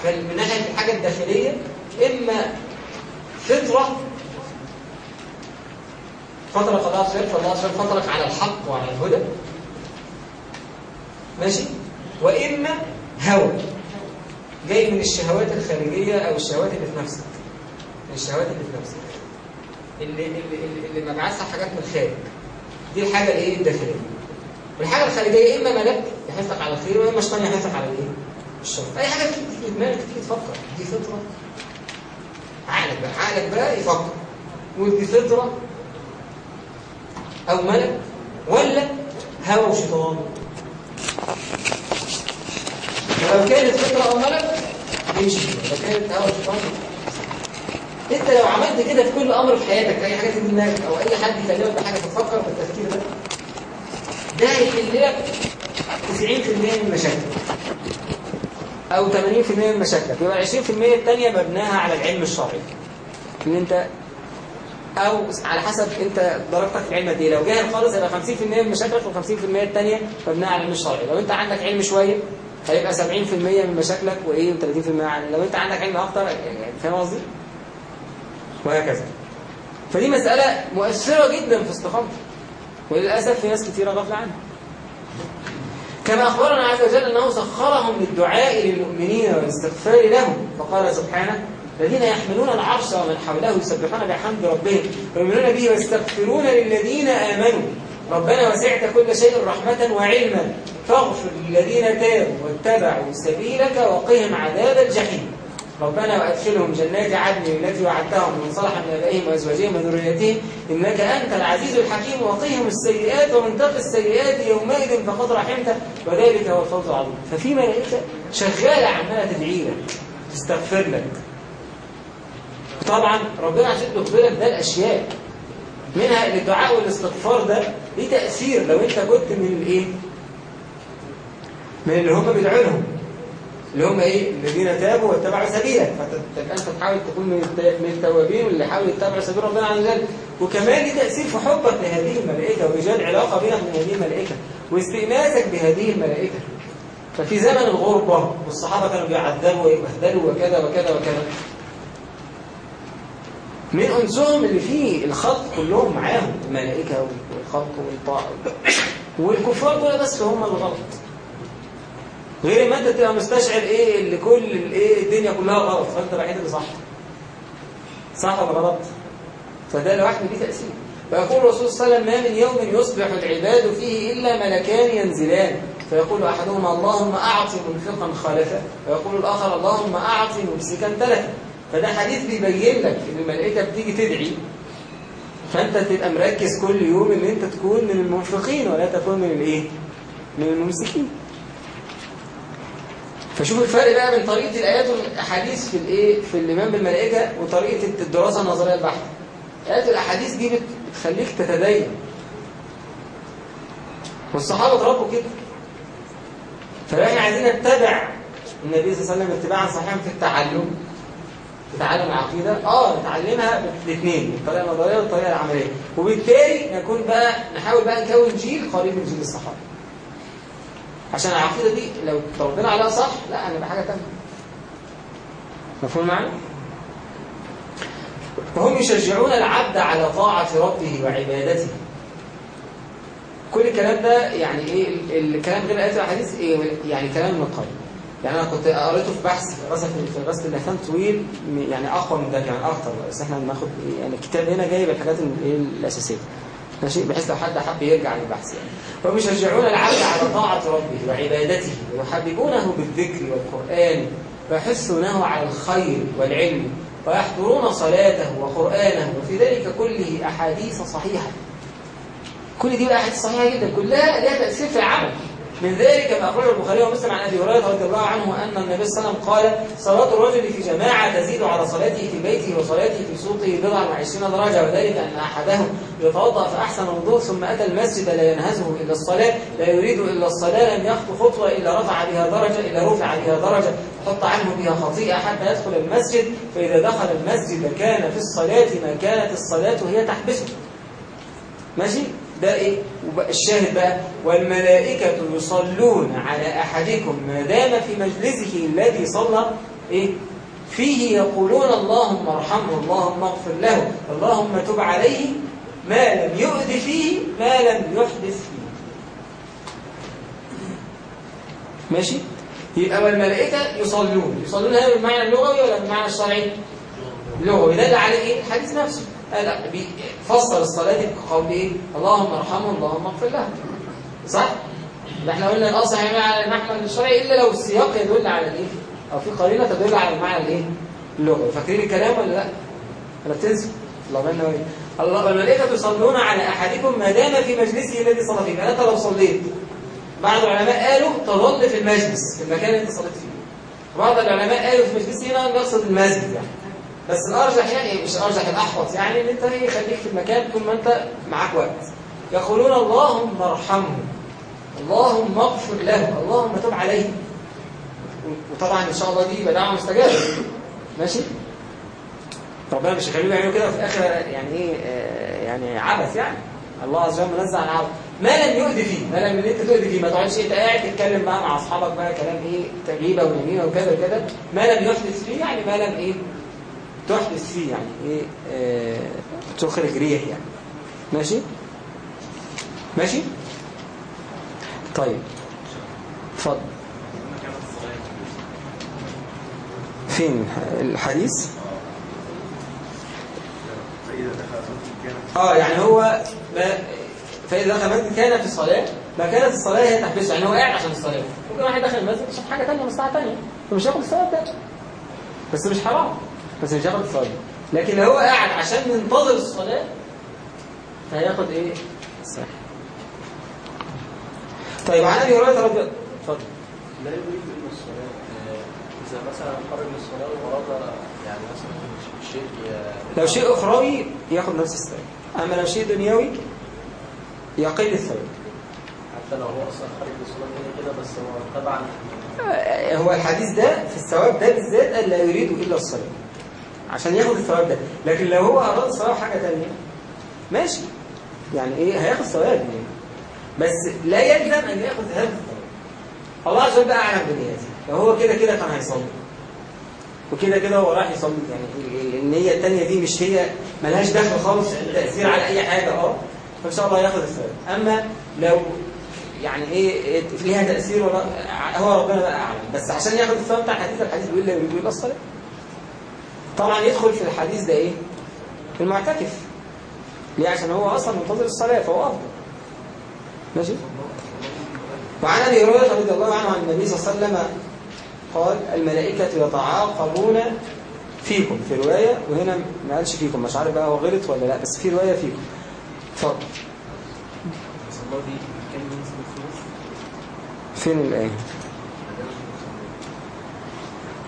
فمن الداخليه إما فطرة فطرك الله وجل فالله وجل فطرك على الحق وعلى الهدى. ماشي؟ وإما هوى. جاي من الشهوات الخارجية أو الشهوات اللي في نفسك. الشهوات اللي في نفسك. اللي اللي اللي, مبعثها حاجات من الخارج. دي الحاجة الإيه؟ الداخلية. والحاجة الخارجية إما ملك يحثك على الخير وإما شيطان يحثك على الإيه؟ الشر أي حاجة في دماغك تيجي تفكر. دي فطرة. عقلك بقى عقلك بقى يفكر. ودي فطرة. أو ملك. ولا هوى وشيطان. ولو كانت فطرة أو ملك يمشي لو كانت هوى وشيطان. أنت لو عملت كده في كل أمر في حياتك أي حاجة تيجي دماغك أو أي حد يكلمك بحاجة تفكر بالتفكير ده ده هيحل لك 90% من مشاكلك. أو 80% من مشاكلك. يبقى ال 20% الثانية مبناها على العلم الشرعي. إن أنت أو على حسب أنت درجتك في العلم قد إيه. لو جاهل خالص يبقى 50% من مشاكلك وال50% الثانية مبناها على العلم الشرعي. لو أنت عندك علم شوية هيبقى 70% من مشاكلك وإيه و30% عن لو أنت عندك علم يعني فاهم قصدي؟ وهكذا. فدي مسألة مؤثرة جدا في استقامتك وللأسف في ناس كثيرة غافلة عنها. كما أخبرنا عز وجل أنه سخرهم للدعاء للمؤمنين والاستغفار لهم. فقال سبحانه الذين يحملون العرش ومن حوله يسبحون بحمد ربهم ويؤمنون به ويستغفرون للذين آمنوا. ربنا وسعت كل شيء رحمة وعلما فاغفر للذين تابوا واتبعوا سبيلك وقهم عذاب الجحيم. ربنا وأدخلهم جنات عدن التي وعدتهم من صلح من آبائهم وأزواجهم وذريتهم إنك أنت العزيز الحكيم. وقهم السيئات ومن تق السيئات يومئذ فقد رحمته وذلك هو الفوز العظيم. ففي ملائكة شغالة عمالة تدعي لك تستغفر لك. طبعا ربنا عشان يخبرك ده الأشياء. منها ان الدعاء والاستغفار ده ليه تأثير لو أنت كنت من الإيه؟ من اللي هم بيدعوا لهم. اللي هم إيه؟ الذين تابوا واتبعوا سبيلك فتبقى أنت تحاول تكون من الت- من التوابين واللي حاولوا يتبعوا سبيل ربنا عز وجل. وكمان ليه تأثير في حبك لهذه الملائكة وإيجاد علاقة بينك وبين هذه الملائكة واستئناسك بهذه الملائكة. ففي زمن الغربة والصحابة كانوا بيعذبوا ويبهدلوا وكذا وكذا وكذا. من أنسهم اللي فيه الخلق كلهم معاهم الملائكة والخلق والطاعة. والكفار دول بس هم الغلط غير ما انت تبقى مستشعر إيه اللي كل الايه الدنيا كلها غلط فانت الوحيد اللي صح. صح ولا غلط؟ فده لوحده ليه تأثير. فيقول الرسول صلى الله عليه وسلم ما من يوم يصبح العباد فيه إلا ملكان ينزلان. فيقول أحدهما اللهم أعط منفقا خلفا ويقول الآخر اللهم أعط ممسكا تلفا. فده حديث بيبين لك إن الملائكة بتيجي تدعي فأنت تبقى مركز كل يوم إن أنت تكون من المنفقين ولا تكون من الإيه؟ من الممسكين. فشوف الفرق بقى بين طريقة الآيات والأحاديث في الإيه في الإيمان بالملائكة وطريقة الدراسة النظرية البحتة. الآيات والأحاديث دي بت- بتخليك تتدين. والصحابة اتربوا كده. فاحنا عايزين نتبع النبي صلى الله عليه وسلم اتباعا صحيحا في التعلم في تعلم العقيدة آه نتعلمها بالاثنين الطريقة النظرية والطريقة العملية وبالتالي نكون بقى نحاول بقى نكون جيل قريب من جيل الصحابة عشان العقيدة دي لو تربينا عليها صح لا هنبقى حاجة تانية. مفهوم معنا؟ وهم يشجعون العبد على طاعة ربه وعبادته. كل الكلام ده يعني إيه؟ ال- الكلام غير الايات والاحاديث إيه؟ يعني كلام ابن القيم يعني أنا كنت قريته في بحث في غسل في غسل اللسان طويل يعني أقوى من ده يعني أكتر. بس إحنا بناخد يعني الكتاب هنا جايب الحاجات ال- الأساسية. ماشي بحيث لو حد حب يرجع للبحث يعني. هم يشجعون العبد على طاعة ربه وعبادته ويحببونه بالذكر والقرآن ويحثونه على الخير والعلم ويحضرون صلاته وقرآنه وفي ذلك كله أحاديث صحيحة. كل دي بقى أحاديث صحيحة جدا. كلها لها تأثير في العمل. من ذلك ما اخرجه البخاري ومسلم عن أبي هريرة رضي الله عنه أن النبي صلى الله عليه وسلم قال صلاة الرجل في جماعة تزيد على صلاته في بيته وصلاته في سوقه بضعا وعشرين درجة وذلك أن أحدهم يتوضأ فأحسن الوضوء ثم أتى المسجد لا ينهزه إلا الصلاة لا يريد إلا الصلاة لم يخطو خطوة إلا رفع بها درجة إلا رفع بها درجة حط عنه بها خطيئة حتى يدخل المسجد فإذا دخل المسجد كان في الصلاة ما كانت الصلاة هي تحبسه. ماشي؟ ده وبقى الشاهد بقى والملائكة يصلون على أحدكم ما دام في مجلسه الذي صلى إيه؟ فيه يقولون اللهم ارحمه اللهم اغفر له اللهم تب عليه ما لم يؤذ فيه ما لم يحدث فيه. ماشي؟ يبقى والملائكة يصلون. يصلون هذا بالمعنى اللغوي ولا بالمعنى الشرعي؟ لغوي ده عليه إيه الحديث نفسه. قال فسر الصلاة بقول إيه؟ اللهم ارحمه اللهم اغفر له صح؟ ده إحنا قلنا الاصل يعني على المحمل الشرعي إلا لو السياق يدل على الإيه؟ أو في قرينة تدل على المعنى الإيه؟ اللغوي فاكرين الكلام ولا لا؟ ولا بتنسوا. الله بالنا وين الله الملائكة يصلون على أحدكم ما دام في مجلسه الذي صلى فيه. يعني انت لو صليت. بعض العلماء قالوا تظل في المجلس في المكان اللي انت صليت فيه. وبعض العلماء قالوا في مجلس هنا يقصد المسجد يعني. بس الأرجح يعني مش الارجح الاحوط يعني إن أنت إيه خليك في المكان طول ما أنت معاك وقت. يقولون اللهم ارحمه. اللهم اغفر له. اللهم تب عليه. وطبعا إن شاء الله دي يبقى دعوة مستجابة. ماشي؟ ربنا مش هيخليهم يعملوا كده في الآخر يعني إيه آه، يعني عبث يعني. الله عز وجل منزع عن عبث. ما لم يؤذي فيه. ما لم انت تؤذي فيه. ما تقعدش أنت قاعد تتكلم بقى مع أصحابك بقى كلام إيه تغيبه ونميمه وكذا وكذا. ما لم يحدث فيه يعني ما لم إيه تحدث فيه يعني إيه آه تخرج ريح يعني. ماشي؟ ماشي؟ طيب. اتفضل. فين؟ الحديث؟ آه يعني هو ما فإذا دخل المسجد كان في الصلاة ما كانت الصلاة هي تحبسه يعني هو قاعد عشان الصلاة. ممكن واحد دخل المسجد عشان حاجة ثانية مصلحة ثانية فمش هياخد الصلاة بتاعته بس مش حرام. بس مش هياخد الصلاة. لكن لو هو قاعد عشان ينتظر الصلاة فهياخد إيه؟ صح طيب عن أبي هريرة رضي الله اتفضل. لا يريد إلا الصلاة آه، إذا مثلا خرج للصلاة وأراد يعني مثلا شيء ي- لو شيء أخروي ياخد نفس الثواب أما لو شيء دنيوي يقل الثواب. حتى لو هو أصلا خارج للصلاة كده كده بس هو طبعا آه، هو الحديث ده في الثواب ده بالذات قال لا يريد إلا الصلاة. عشان ياخد الثواب ده. لكن لو هو أراد الصلاة حاجة ثانية ماشي. يعني إيه؟ هياخد ثواب يعني. بس لا يلزم أن ياخذ هذا الثواب. الله عز وجل بقى اعلم بنياته لو هو كده كده كان هيصلي. وكده كده هو راح يصلي. يعني ال- ال- النية الثانية دي مش هي ملهاش دخل خالص تأثير على أي حاجة. آه. فإن شاء الله ياخذ الثواب. أما لو يعني إيه ليها تأثير ولا هو ربنا بقى أعلم. بس عشان ياخذ الثواب بتاع الحديث الحديث بيقول لا يريد الا الصلاه طبعا يدخل في الحديث ده إيه؟ المعتكف. ليه؟ عشان هو أصلا منتظر الصلاة فهو أفضل. ماشي؟ وعن أبي هريرة رضي الله عنه عن النبي صلى الله عليه وسلم قال الملائكة يتعاقبون فيكم. في رواية وهنا ما قالش فيكم. مش عارف بقى هو غلط ولا لأ بس في رواية فيكم. اتفضل. الصلاة فين الآية؟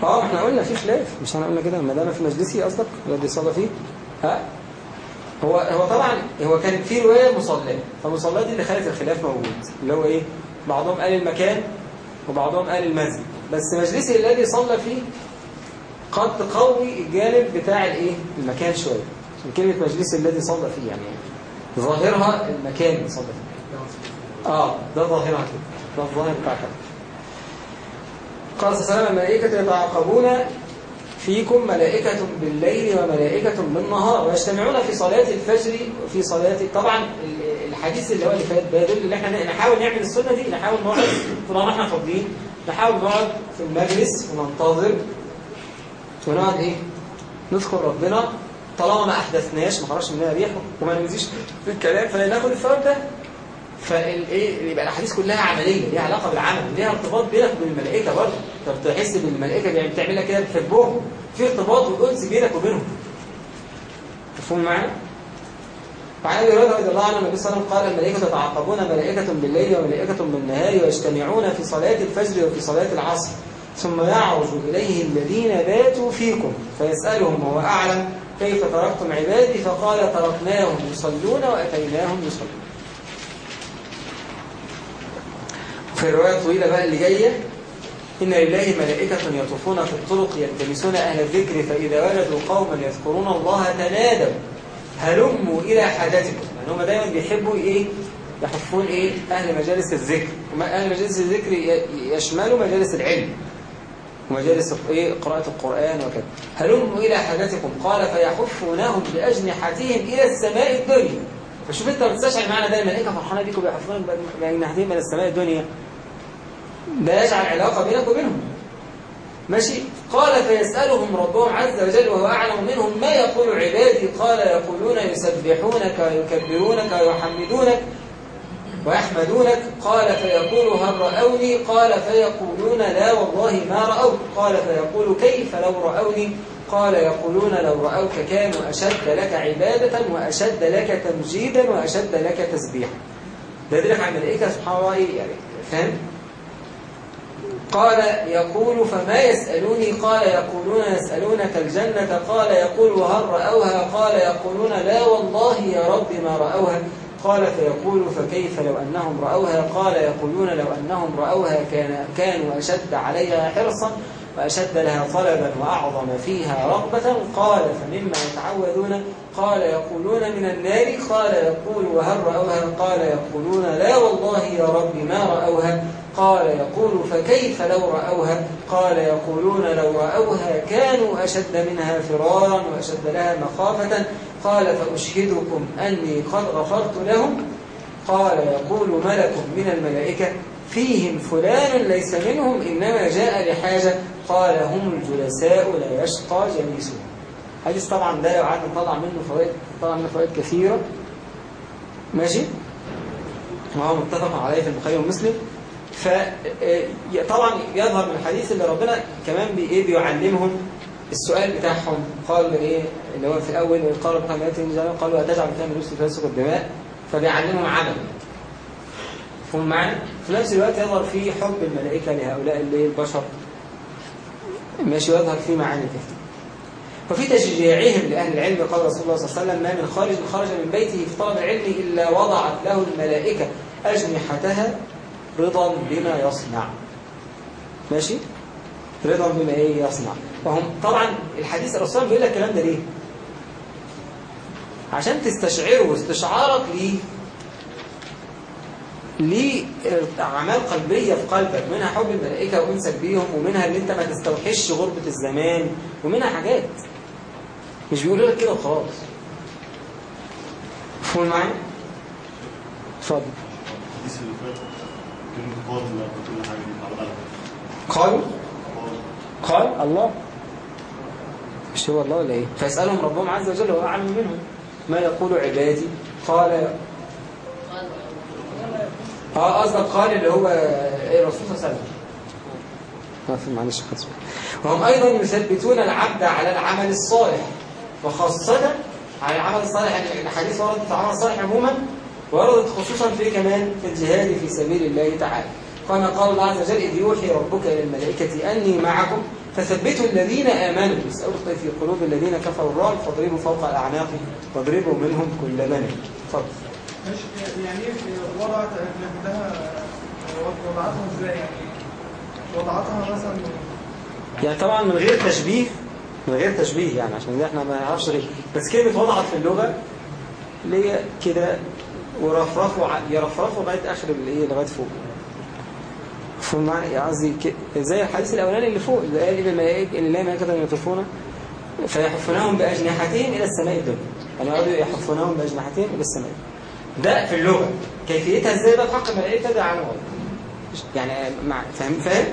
آه إحنا قلنا في خلاف مش إحنا قلنا كده؟ ما دام في مجلسي قصدك الذي صلى فيه. ها؟ هو هو طبعا هو كان في رواية مصلاه فمصلاه دي اللي خلت الخلاف موجود. اللي هو إيه؟ بعضهم قال المكان وبعضهم قال المسجد. بس مجلسي الذي صلى فيه قد تقوي الجانب بتاع الإيه؟ المكان شوية. عشان كلمة مجلسي الذي صلى فيه يعني ظاهرها المكان اللي صلى فيه. آه ده ظاهرها كده. ده الظاهر بتاع كده قال صلى الله عليه وسلم الملائكة يتعاقبون فيكم ملائكة بالليل وملائكة بالنهار ويجتمعون في صلاة الفجر وفي صلاة طبعا ال- الحديث اللي هو اللي فات ده يدل ان إحنا نحاول نعمل السنة دي نحاول نقعد طالما إحنا فاضيين نحاول نقعد في المجلس وننتظر. ونقعد إيه؟ نذكر ربنا طالما ما أحدثناش ما خرجش مننا ريح وما نمزيش في الكلام فناخد الثواب ده فالايه يبقى الأحاديث كلها عملية ليها علاقة بالعمل ليها ارتباط بينك وبين الملائكة برضه. انت بتحس إن الملائكة يعني بتعمل لك كده بتحبهم؟ في ارتباط وأنس بينك وبينهم. مفهوم معانا وعن أبي هريرة رضي الله عنه النبي صلى الله عليه وسلم قال الملائكة يتعاقبون ملائكة بالليل وملائكة بالنهار ويجتمعون في صلاة الفجر وفي صلاة العصر. ثم يعرج إليه الذين باتوا فيكم فيسألهم وهو أعلم؟ كيف تركتم عبادي؟ فقال تركناهم يصلون وأتيناهم يصلون. في الرواية الطويلة بقى اللي جاية إن لله ملائكة يطوفون في الطرق يلتمسون أهل الذكر فإذا وجدوا قوما يذكرون الله تنادوا هلموا إلى حاجتكم. يعني هم دايما بيحبوا إيه؟ يحفون إيه؟ أهل مجالس الذكر. أهل مجالس الذكر يشملوا مجالس العلم ومجالس إيه؟ قراءة القرآن وكذا. هلموا إلى حاجتكم. قال فيحفونهم بأجنحتهم إلى السماء الدنيا. فشوف أنت بتستشعر معنا ده. الملائكة فرحانة بيك وبيحفظونك بأجنحتهم إلى السماء الدنيا. ده يجعل علاقة بينك وبينهم. ماشي؟ قال فيسألهم ربهم عز وجل وهو أعلم منهم ما يقول عبادي؟ قال يقولون يسبحونك ويكبرونك ويحمدونك ويحمدونك. قال فيقول هل رأوني؟ قال فيقولون لا والله ما رأوك. قال فيقول كيف لو رأوني؟ قال يقولون لو رأوك كانوا أشد لك عبادة وأشد لك تمجيدا وأشد لك تسبيحا. ده يدلك على الملائكة سبحان الله يعني فاهم؟ قال يقول فما يسألوني؟ قال يقولون يسألونك الجنة؟ قال يقول وهل رأوها؟ قال يقولون لا والله يا رب ما رأوها. قال فيقول فكيف لو أنهم رأوها؟ قال يقولون لو أنهم رأوها كان كانوا أشد عليها حرصا وأشد لها طلبا وأعظم فيها رغبة. قال فمما يتعوذون؟ قال يقولون من النار. قال يقول وهل رأوها؟ قال يقولون لا والله يا رب ما رأوها. قال يقول فكيف لو رأوها؟ قال يقولون لو رأوها كانوا أشد منها فرارا وأشد لها مخافة. قال فأشهدكم أني قد غفرت لهم. قال يقول ملك من الملائكة فيهم فلان ليس منهم إنما جاء لحاجة. قال هم الجلساء لا يشقى جليسهم. حديث طبعا ده لو قعدنا نطلع منه فوائد طبعا منه فوائد كثيرة. ماشي؟ وهو متفق عليه في البخاري ومسلم. فطبعا يظهر من الحديث اللي ربنا كمان بي إيه بيعلمهم السؤال بتاعهم. قال إيه؟ اللي هو في الأول قال ربنا ما يتنجل قالوا أتجعل فيها من فيسك الدماء فبيعلمهم عمل. فهم معنا في نفس الوقت يظهر فيه حب الملائكة لهؤلاء اللي البشر. ماشي يظهر فيه معاني كثير وفي تشجيعهم لأهل العلم قال رسول الله صلى الله عليه وسلم ما من خارج خرج من بيته في طلب العلم إلا وضعت له الملائكة أجنحتها رضا بما يصنع. ماشي؟ رضا بما إيه يصنع. وهم طبعا الحديث الرسول بيقول لك الكلام ده ليه؟ عشان تستشعره استشعارك ليه؟ ليه أعمال قلبية في قلبك منها حب الملائكة وأنسك بيهم ومنها اللي أنت ما تستوحش غربة الزمان ومنها حاجات. مش بيقولوا لك كده وخلاص. مفهوم معايا؟ اتفضل. قالوا قال الله. مش هو الله ولا إيه فيسألهم ربهم عز وجل وهو أعلم منهم. ما يقول عبادي؟ قال. آه قصدك قال اللي هو إيه الرسول صلى الله عليه وسلم. ما في معلش خلاص وهم أيضا يثبتون العبد على العمل الصالح وخاصة على العمل الصالح يعني الحديث وردت في العمل الصالح عموما وردت خصوصا في كمان في الجهاد في سبيل الله تعالى. كما قال الله عز وجل إذ يوحي ربك إلى الملائكة أني معكم فثبتوا الذين آمنوا سألقي في قلوب الذين كفروا الرعب فاضربوا فوق الأعناق واضربوا منهم كل بني اتفضل يعني إيه وضعت لوحدها وضعتها إزاي؟ يعني وضعتها مثلا يعني طبعا من غير تشبيه من غير تشبيه يعني عشان إحنا ما نعرفش غير بس كلمة وضعت في اللغة اللي هي كده ورفرفوا يرفرفوا لغاية آخر الايه لغاية فوق. معنى قصدي زي الحديث الأولاني اللي فوق اللي قال إن الملائكه إن لا ملائكة يطوفون فيحفونهم باجنحتهم إلى السماء الدنيا. يعني يقعدوا يحفونهم باجنحتهم إلى السماء. ده في اللغة. كيفيتها إزاي؟ بقى في حق الملائكه ده عنه يعني مع فاهم؟ فاهم؟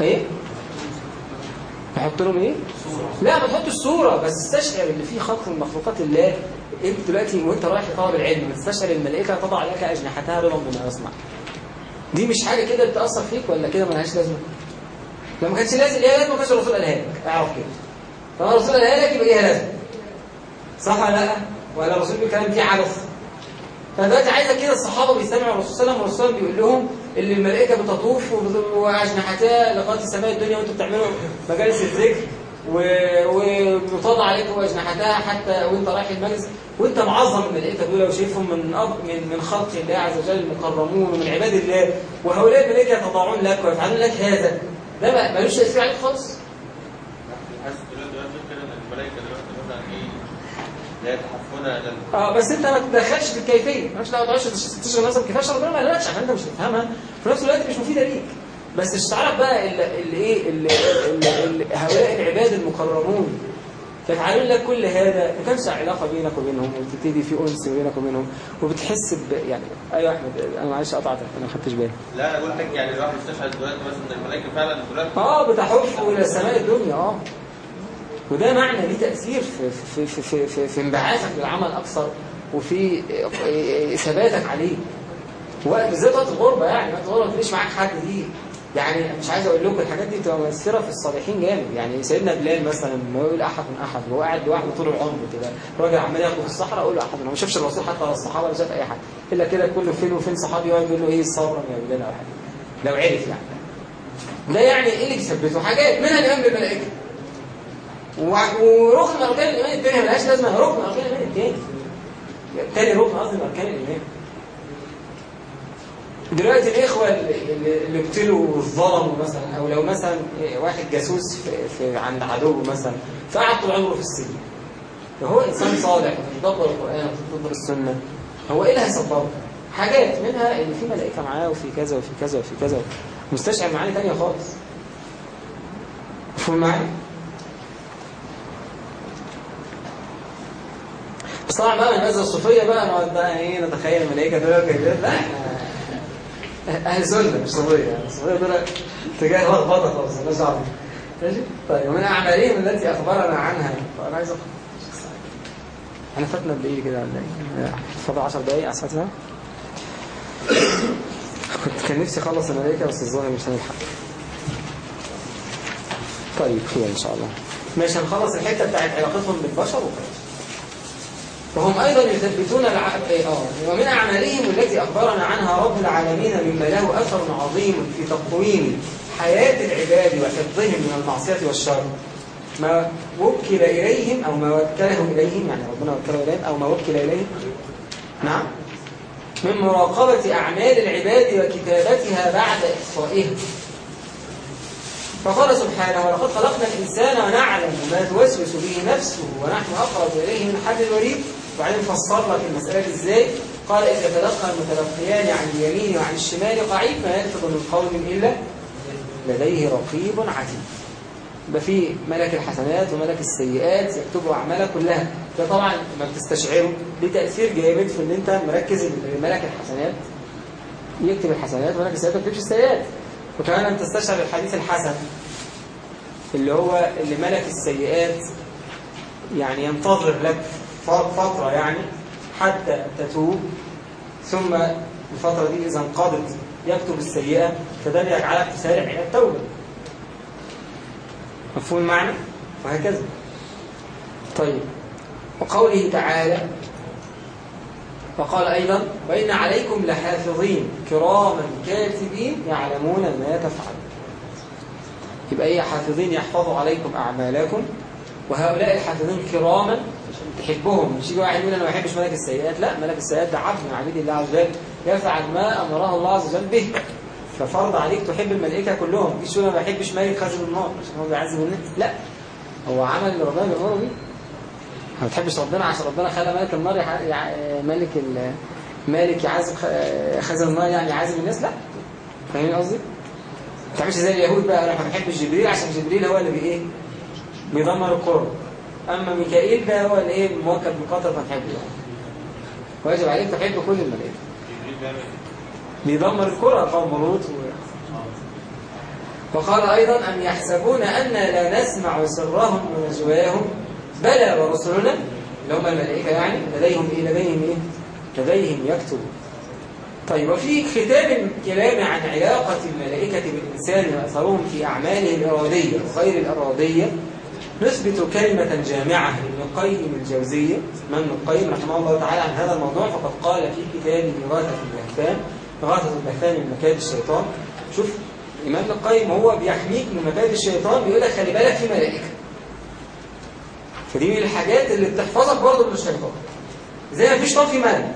إيه؟ تحط لهم إيه؟ لا ما تحطش صورة بس استشعر إن في خلق من مخلوقات الله. أنت دلوقتي وأنت رايح لطلب العلم تستشعر الملائكة تضع لك أجنحتها رضا بما يصنع. دي مش حاجة كده بتأثر فيك ولا كده ملهاش لازمة؟ لو ما كانش لازم ليها لازمة؟ ما كانش الرسول قالها لك. أعرف كده. طالما الرسول قالها لك يبقى ليها لازمة؟ صح ولا لأ؟ ولا الرسول بيتكلم فيه عبث فدلوقتي عايزه كده الصحابة بيستمعوا الرسول صلى الله عليه وسلم والرسول بيقول لهم اللي الملائكه بتطوف واجنحتها لغاية السماء الدنيا وانتوا بتعملوا مجالس الذكر و- وبتضع عليكم اجنحتها حتى وانت رايح المجلس. وانت معظم الملائكة دول وشايفهم من أب من من خلق الله عز وجل المكرمون ومن عباد الله وهؤلاء الملائكة يتضاعون لك ويفعلون لك هذا. ده ملوش تأثير عليك خالص حاسس دلوقتي دلوقتي كده ان الملائكه دلوقتي مثلا إيه لا يتحفون إلى آه بس انت ما تدخلش في الكيفية. مالكش دعوه تقعدش تشغل نفسك كيفاش ربنا ما قالكش عشان انت مش هتفهمها. في نفس الوقت مش مفيدة ليك. بس اشتعرف بقى اللي إيه اللي هؤلاء العباد المكرمون. يفعلون لك كل هذا. بتنشا علاقة بينك وبينهم وبتبتدي في أنس بينك وبينهم وبتحس ب يعني أيوه يا أحمد أنا معلش قطعتك أنا ما خدتش بالي. لا أنا بقول لك يعني الواحد يستشعر دلوقتي مثلا إن الملائكة فعلا دلوقتي آه بتحف إلى السماء الدنيا آه. وده معنى ليه تأثير في, في, في, في, في, في انبعاثك للعمل أكثر وفي ثباتك عليه. وقت بالذات وقت الغربة يعني وقت الغربة ما تلاقيش معاك حد دي يعني مش عايز أقول لكم الحاجات دي بتبقى مؤثرة في الصالحين جامد. يعني سيدنا بلال مثلا ما يقول أحد من أحد وهو قاعد لوحده طول العمر كده. راجل عمال ياخده في الصحراء أقول له من ما شافش الرسول حتى ولا الصحابة ولا شاف أي حد. إلا كده كل فين وفين صحابي يقعد يقول له إيه صبرا يا بلال أو حاجة. لو عرف يعني. ده يعني إيه اللي بيثبته؟ حاجات. منها الإيمان بالملائكة وع- وركن أركان الإيمان الثاني ملهاش لازمة. ركن أركان الإيمان الثاني الثاني ركن قصدي من أركان الإيمان. دلوقتي الإخوة اللي ابتلوا وظلموا مثلا أو لو مثلا واحد جاسوس في, عند عدو مثلا فقعد طول عمره في السجن. فهو إنسان صالح وبيدبر القرآن وبيدبر السنة. هو إيه اللي هيصبره؟ حاجات منها إن في ملائكة معاه وفي كذا وفي كذا وفي كذا. مستشعر معاني ثانية خالص. مفهوم معايا؟ بس طبعا بقى الناس الصوفية بقى نقعد بقى إيه نتخيل الملائكة دول كده لا إحنا أهل سنة مش صوفية. الصوفية دول اتجاه لخبطة خالص مالناش دعوة ماشي؟ طيب ومن أعمالهم التي أخبرنا عنها. طب أنا عايز أخ... إحنا فاتنا قد إيه كده ولا إيه؟ فاضل 10 دقايق على ساعتها كنت كان نفسي أخلص الملائكة بس الظاهر مش هنلحق. طيب خير إن شاء الله. ماشي هنخلص الحتة بتاعت علاقتهم بالبشر وخلاص. وهم أيضا يثبتون الع... إيه، آه، ومن أعمالهم التي أخبرنا عنها رب العالمين مما له أثر عظيم في تقويم حياة العباد وحفظهم من المعصية والشر. ما وكل إليهم أو ما وكله إليهم يعني ربنا وكله إليهم أو ما وكل إليهم. نعم. من مراقبة أعمال العباد وكتابتها بعد إحصائها فقال سبحانه ولقد خلقنا الإنسان ونعلم ما توسوس به نفسه ونحن أقرب إليه من حبل الوريد. وبعدين فسر لك المسألة إزاي؟ قال إذ يتلقى المتلقيان عن اليمين وعن الشمال قعيد ما يلفظ من قول إلا لديه رقيب عتيد. يبقى في ملك الحسنات وملك السيئات يكتب أعمالك كلها. ده طبعا ما بتستشعره. ليه تأثير جامد في إن أنت مركز ملك الحسنات يكتب الحسنات وملك السيئات ما يكتبش السيئات. وكمان أن تستشعر الحديث الحسن اللي هو اللي ملك السيئات يعني ينتظر لك. فترة يعني حتى تتوب ثم الفترة دي إذا انقضت يكتب السيئة فده بيجعلك تسارع إلى التوبة. مفهوم المعنى؟ وهكذا. طيب. وقوله تعالى وقال أيضا وإن عليكم لحافظين كراما كاتبين يعلمون ما تفعلون. يبقى إيه؟ حافظين يحفظوا عليكم أعمالكم وهؤلاء الحافظين كراما تحبهم. مش يجي واحد يقول أنا ما بحبش ملك السيئات. لا ملك السيئات ده عبد من عبيد الله عز وجل. يفعل ما أمره الله عز وجل به. ففرض عليك تحب الملائكة كلهم. مش تقول أنا ما بحبش ملك خازن النار. عشان هو بيعذب الناس؟ لا. هو عمل اللي ربنا بيأمره بيه. ما بتحبش ربنا؟ عشان ربنا خلى ملك النار. ملك ال... مالك يعذب خ- خزن النار يعني عازم الناس؟ لا. فاهمين قصدي؟ ما تعملش زي اليهود بقى. أنا ما بحبش جبريل. عشان جبريل هو اللي بي إيه؟ بيدمر القرى. أما ميكائيل ده هو اللي إيه موكل بقطر فتحبه يعني واجب عليك تحب كل بيعمل بيدمر القرى قوم لوط. وقال أيضا أم يحسبون أنا لا نسمع سرهم ونجواهم بلى ورسلنا اللي هم الملائكة يعني لديهم إيه لديهم إيه لديهم يكتبون. طيب وفي ختام الكلام عن علاقة الملائكة بالإنسان وأثرهم في أعماله الإرادية وغير الإرادية نثبت كلمة جامعة لابن القيم الجوزية من ابن القيم رحمه الله تعالى عن هذا الموضوع فقد قال في كتابه إغاثة اللهفان إغاثة اللهفان من مكائد الشيطان. شوف الإمام القيم هو بيحميك من مكائد الشيطان بيقول لك خلي بالك في ملائكة. فدي من الحاجات اللي بتحفظك برضه من الشيطان. زي ما فيش طفي ملك؟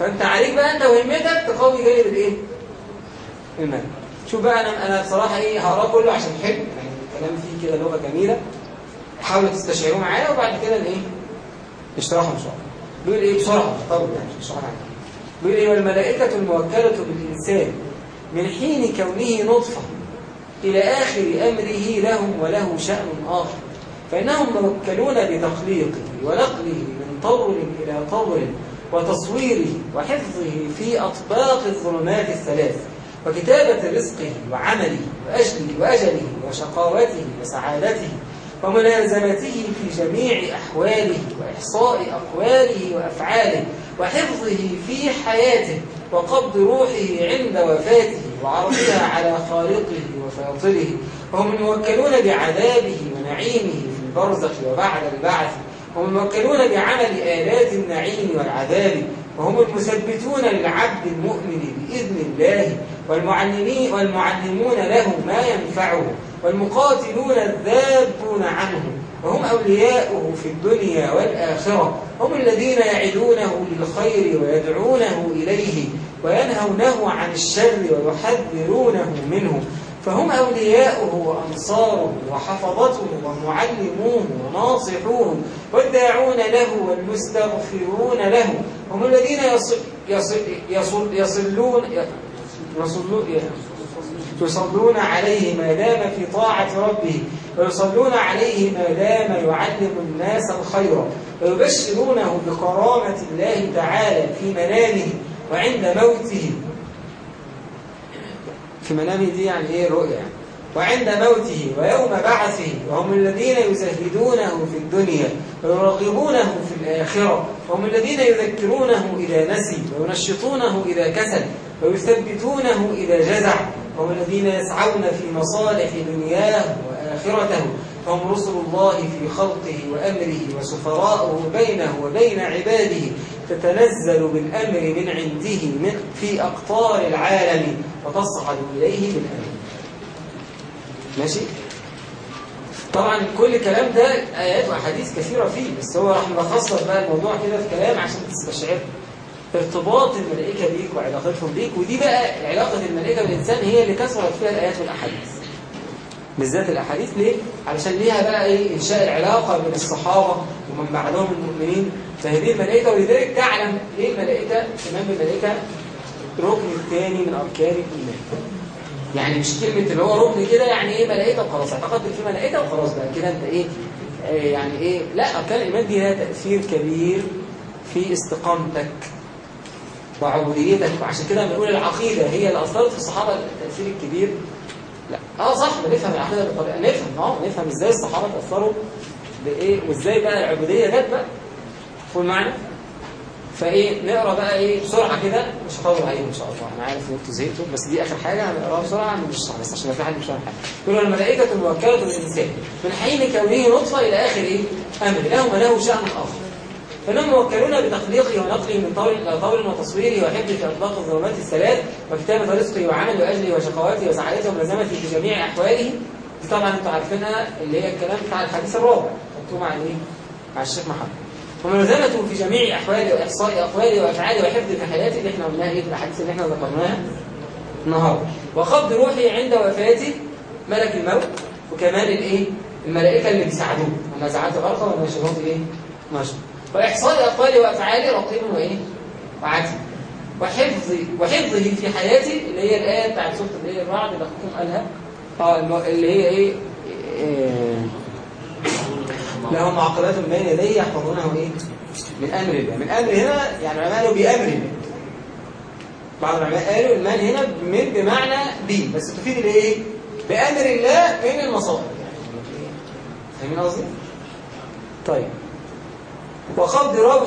فأنت عليك بقى أنت وهمتك تقوي جانب الإيه؟ المال شوف بقى أنا أنا بصراحة إيه هقراه كله عشان حلو. يعني الكلام فيه كده لغة جميلة. حاولوا تستشعروه معايا وبعد كده إيه نشرحه إن شاء الله. بيقول إيه؟ بسرعة طب يعني مش معاك بيقول إيه؟ والملائكة الموكلة بالإنسان من حين كونه نطفة إلى آخر أمره لهم وله شأن آخر. فإنهم موكلون بتخليقه ونقله من طور إلى طور وتصويره وحفظه في أطباق الظلمات الثلاث. وكتابة رزقه وعمله وأجله, وأجله وشقاوته وسعادته وملازمته في جميع أحواله وإحصاء أقواله وأفعاله وحفظه في حياته وقبض روحه عند وفاته وعرضها على خالقه وفاطره وهم الموكلون بعذابه ونعيمه في البرزخ وبعد البعث هم الموكلون بعمل آلات النعيم والعذاب وهم المثبتون للعبد المؤمن بإذن الله والمعلمين والمعلمون له ما ينفعه والمقاتلون الذابون عنه وهم أولياؤه في الدنيا والآخرة. هم الذين يعدونه للخير ويدعونه إليه وينهونه عن الشر ويحذرونه منه. فهم أولياؤه وأنصاره وحفظته ومعلموه وناصحوه والداعون له والمستغفرون له. هم الذين يصل يصل يصل يصلون يصلون عليه ما دام في طاعة ربه ويصلون عليه ما دام يعلم الناس الخير ويبشرونه بكرامة الله تعالى في منامه وعند موته. في منامه دي يعني إيه؟ رؤيا يعني. وعند موته ويوم بعثه وهم الذين يزهدونه في الدنيا ويرغبونه في الآخرة وهم الذين يذكرونه إذا نسي وينشطونه إذا كسل ويثبتونه إذا جزع وهم الذين يسعون في مصالح دنياه وآخرته هم رسل الله في خلقه وأمره وسفراؤه بينه وبين عباده تتنزل بالأمر من عنده في أقطار العالم وتصعد إليه بالأمر. ماشي؟ طبعا كل الكلام ده آيات وأحاديث كثيرة فيه بس هو راح ملخص بقى الموضوع كده في كلام عشان تستشعر ارتباط الملائكة بيك وعلاقتهم بيك ودي بقى علاقة الملائكة بالإنسان هي اللي كثرت فيها الآيات والأحاديث. بالذات الأحاديث ليه؟ علشان ليها بقى إيه؟ إنشاء العلاقة بين الصحابة ومن بعدهم المؤمنين. فهذه الملائكة ولذلك تعلم إيه الملائكة؟ إمام الملائكة ركن الثاني من أركان الإيمان. يعني مش كلمة اللي هو ركن كده يعني إيه ملائكة وخلاص اعتقدت في ملائكة وخلاص بقى كده أنت إيه آه يعني إيه لا أركان الإيمان دي لها تأثير كبير في استقامتك وعبوديتك وعشان كده بنقول العقيدة هي اللي أثرت في الصحابة التأثير الكبير. لا آه صح بنفهم العقيدة بالطريقة نفهم آه نفهم إزاي الصحابة تأثروا بإيه وإزاي بقى العبودية جت بقى. فول معنا فإيه نقرأ بقى إيه بسرعة كده مش هطول عليهم إن شاء الله. أنا عارف إن أنتوا زهقتوا بس دي آخر حاجة هنقراها بسرعة مش صح بس عشان في حد مش فاهم حاجة يقول الملائكة الموكله بالانسان من حين كونه نطفة إلى آخر إيه؟ أمر له وله شأن آخر. فإنهم موكلون بتخليقه ونقله من طور إلى طور وتصويره وحفظه اطلاق الظلمات الثلاث وكتابه رزقه وعمله واجله وشقواته وسعادته وملازمته في جميع أحواله. دي طبعا أنتوا عارفينها اللي هي الكلام بتاع الحديث الرابع حطوه مع الايه مع الشيخ محمد. وملازمته في جميع أحواله وإحصاء أقواله وأفعاله وحفظ حياته اللي إحنا قلناها إيه في الأحاديث اللي إحنا ذكرناها النهارده. وقبض روحه عند وفاته ملك الموت وكمان الإيه؟ الملائكة اللي بيساعدوه. ونزعات غرقة ونشرات إيه؟ نشر وإحصاء أقواله وأفعاله رقيب وإيه؟ وعتيد وحفظ وحفظه في حياتي اللي هي الآية بتاعت سورة اللي هي الرعد اللي أخوكم قالها. آه اللي هي إيه؟ إيه، لهم معقبات من بين يديه يحفظونه إيه؟ من أمر الله. من أمر هنا يعني العلماء قالوا الله. بعض العلماء قالوا المال هنا من بمعنى بي بس تفيد الإيه؟ بأمر الله من المصائب. فاهمين قصدي؟ طيب. وقبض روحه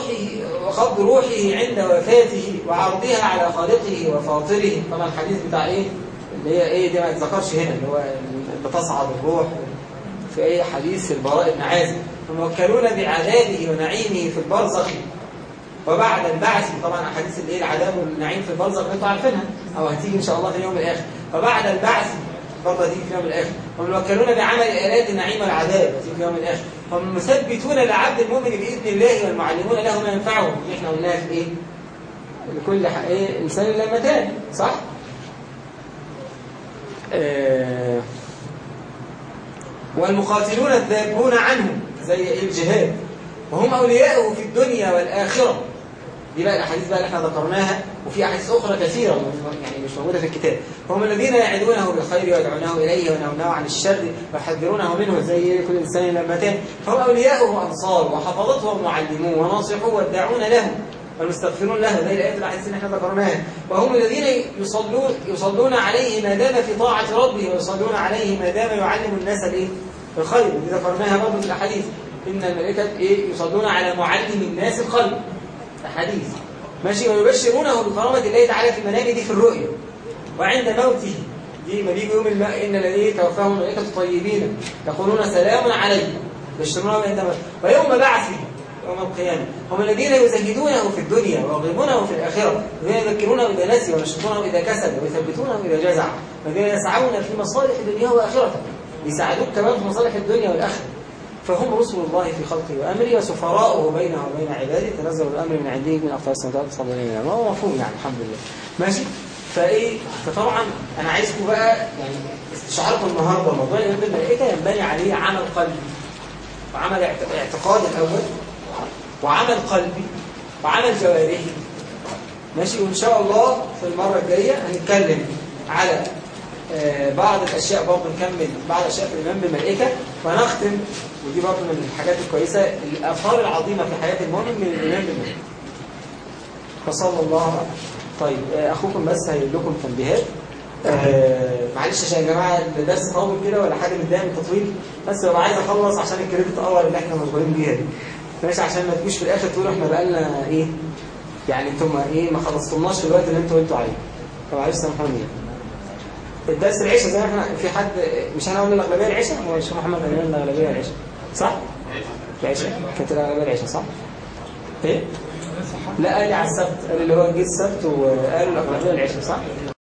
وقبض روحه عند وفاته وعرضها على خالقه وفاطره. طبعا الحديث بتاع إيه؟ اللي هي إيه؟ دي ما اتذكرش هنا اللي هو بتصعد الروح في أي حديث البراء بن عازب. وموكلون بعذابه ونعيمه في البرزخ. وبعد البعث طبعا أحاديث الايه العذاب والنعيم في البرزخ أنتوا عارفينها أو هتيجي إن شاء الله في اليوم الآخر. وبعد البعث برضه هتيجي في اليوم الآخر. وموكلون بعمل الات النعيم والعذاب هتيجي في اليوم الآخر. هم مثبتون لعبد المؤمن بإذن الله والمعلمون له ما ينفعه إحنا قلناها في إيه؟ لكل إيه؟ إنسان لمتان صح؟ آه. والمقاتلون الذابون عنه زي الجهاد. وهم أولياؤه في الدنيا والآخرة. دي بقى الأحاديث بقى اللي إحنا ذكرناها وفي أحاديث أخرى كثيرة يعني مش موجودة في الكتاب. هم الذين يعدونه بالخير ويدعونه إليه وينهونه عن الشر ويحذرونه منه زي كل إنسان لمتان فهم أولياؤه أنصار وحفظته ومعلموه وناصحوه والداعون له والمستغفرون له. زي الآيات الأحاديث اللي إحنا ذكرناها. وهم الذين يصلون يصلون عليه ما دام في طاعة ربه ويصلون عليه ما دام يعلم الناس الايه الخير. دي ذكرناها برضه في الأحاديث. إن الملائكة إيه؟ يصلون على معلم الناس الخير حديث ماشي. ويبشرونه بكرامة الله تعالى في المنام دي في الرؤيا وعند موته. دي ما بيجي يوم الماء إن الذين توفاهم الملائكة طيبين يقولون سلام عليكم يبشرونه عند موته. ويوم بعثه يوم القيامة. هم الذين يزهدونه في الدنيا ويرغبونه في الآخرة. الذين يذكرونه إذا نسي ويشكرونه إذا كسل ويثبتونه إذا جزع. الذين يسعون في مصالح الدنيا وآخرته يساعدوك كمان في مصالح الدنيا والآخرة. فهم رسل الله في خلقه وأمره وسفراؤه بينه وبين عباده. تنزل الأمر من عنده من أقطار السماوات الله عليه وسلم. هو مفهوم يعني الحمد لله. ماشي؟ فإيه؟ فطبعا أنا عايزكم بقى يعني استشعاركم النهارده موضوع الإيمان بالملائكة ينبني عليه عمل قلبي. وعمل اعت- اعتقاد الأول وعمل قلبي وعمل جوارحي. ماشي؟ وإن شاء الله في المرة الجاية هنتكلم على بعض الأشياء برضه نكمل بعض الأشياء في الإيمان بالملائكة ونختم ودي برضه من الحاجات الكويسة الآثار العظيمة في حياة المؤمن من الإيمان بالملائكة فصلى الله طيب آه، أخوكم بس هيقول لكم تنبيهات. آه، معلش عشان يا جماعة الدرس طول كده ولا حاجة متضايق من التطويل. بس ببقى عايز أخلص عشان الكريدت أور اللي إحنا مشغولين بيها دي. ماشي عشان ما تجوش في الآخر تقولوا إحنا بقالنا إيه يعني أنتم إيه ما خلصتمناش في الوقت اللي أنتوا قلتوا عليه. فمعلش سامحوني. الدرس العشاء زي إحنا في حد مش إحنا قلنا الأغلبية العشاء؟ هو الشيخ محمد قال لنا الأغلبية العشاء. صح؟ العشاء. كانت الأغلبية العشاء صح؟ إيه؟ لا قال على السبت. قال اللي هو جه السبت وقالوا الأغلبية العشاء صح؟